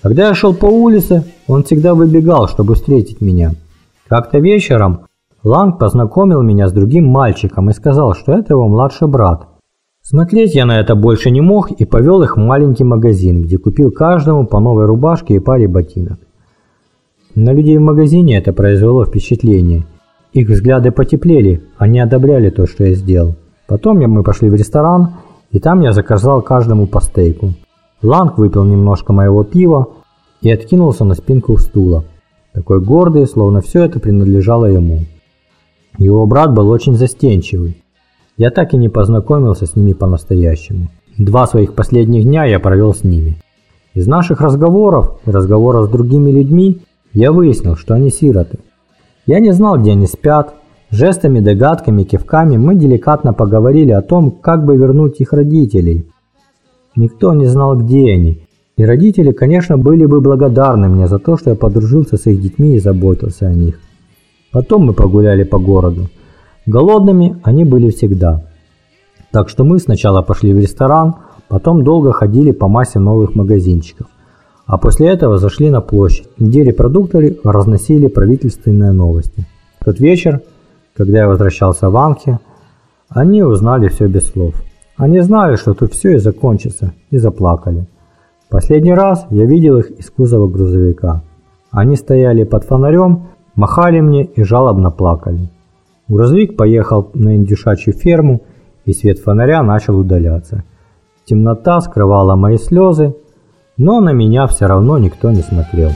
Когда я шел по улице, он всегда выбегал, чтобы встретить меня. Как-то вечером Ланг познакомил меня с другим мальчиком и сказал, что это его младший брат. Смотреть я на это больше не мог и повел их в маленький магазин, где купил каждому по новой рубашке и паре ботинок. На людей в магазине это произвело впечатление. Их взгляды потеплели, они одобряли то, что я сделал. Потом мы пошли в ресторан, и там я заказал каждому по стейку. Ланг выпил немножко моего пива и откинулся на спинку стула. Такой гордый, словно все это принадлежало ему. Его брат был очень застенчивый. Я так и не познакомился с ними по-настоящему. Два своих последних дня я провел с ними. Из наших разговоров и разговоров с другими людьми я выяснил, что они сироты. Я не знал, где они спят, Жестами, догадками, кивками мы деликатно поговорили о том, как бы вернуть их родителей. Никто не знал, где они. И родители, конечно, были бы благодарны мне за то, что я подружился с их детьми и заботился о них. Потом мы погуляли по городу. Голодными они были всегда. Так что мы сначала пошли в ресторан, потом долго ходили по массе новых магазинчиков. А после этого зашли на площадь, где репродукторы разносили правительственные новости. В тот вечер когда я возвращался в Анхе, они узнали все без слов. Они знали, что тут все и закончится, и заплакали. Последний раз я видел их из кузова грузовика. Они стояли под фонарем, махали мне и жалобно плакали. Грузовик поехал на индюшачью ферму, и свет фонаря начал удаляться. Темнота скрывала мои слезы, но на меня все равно никто не смотрел.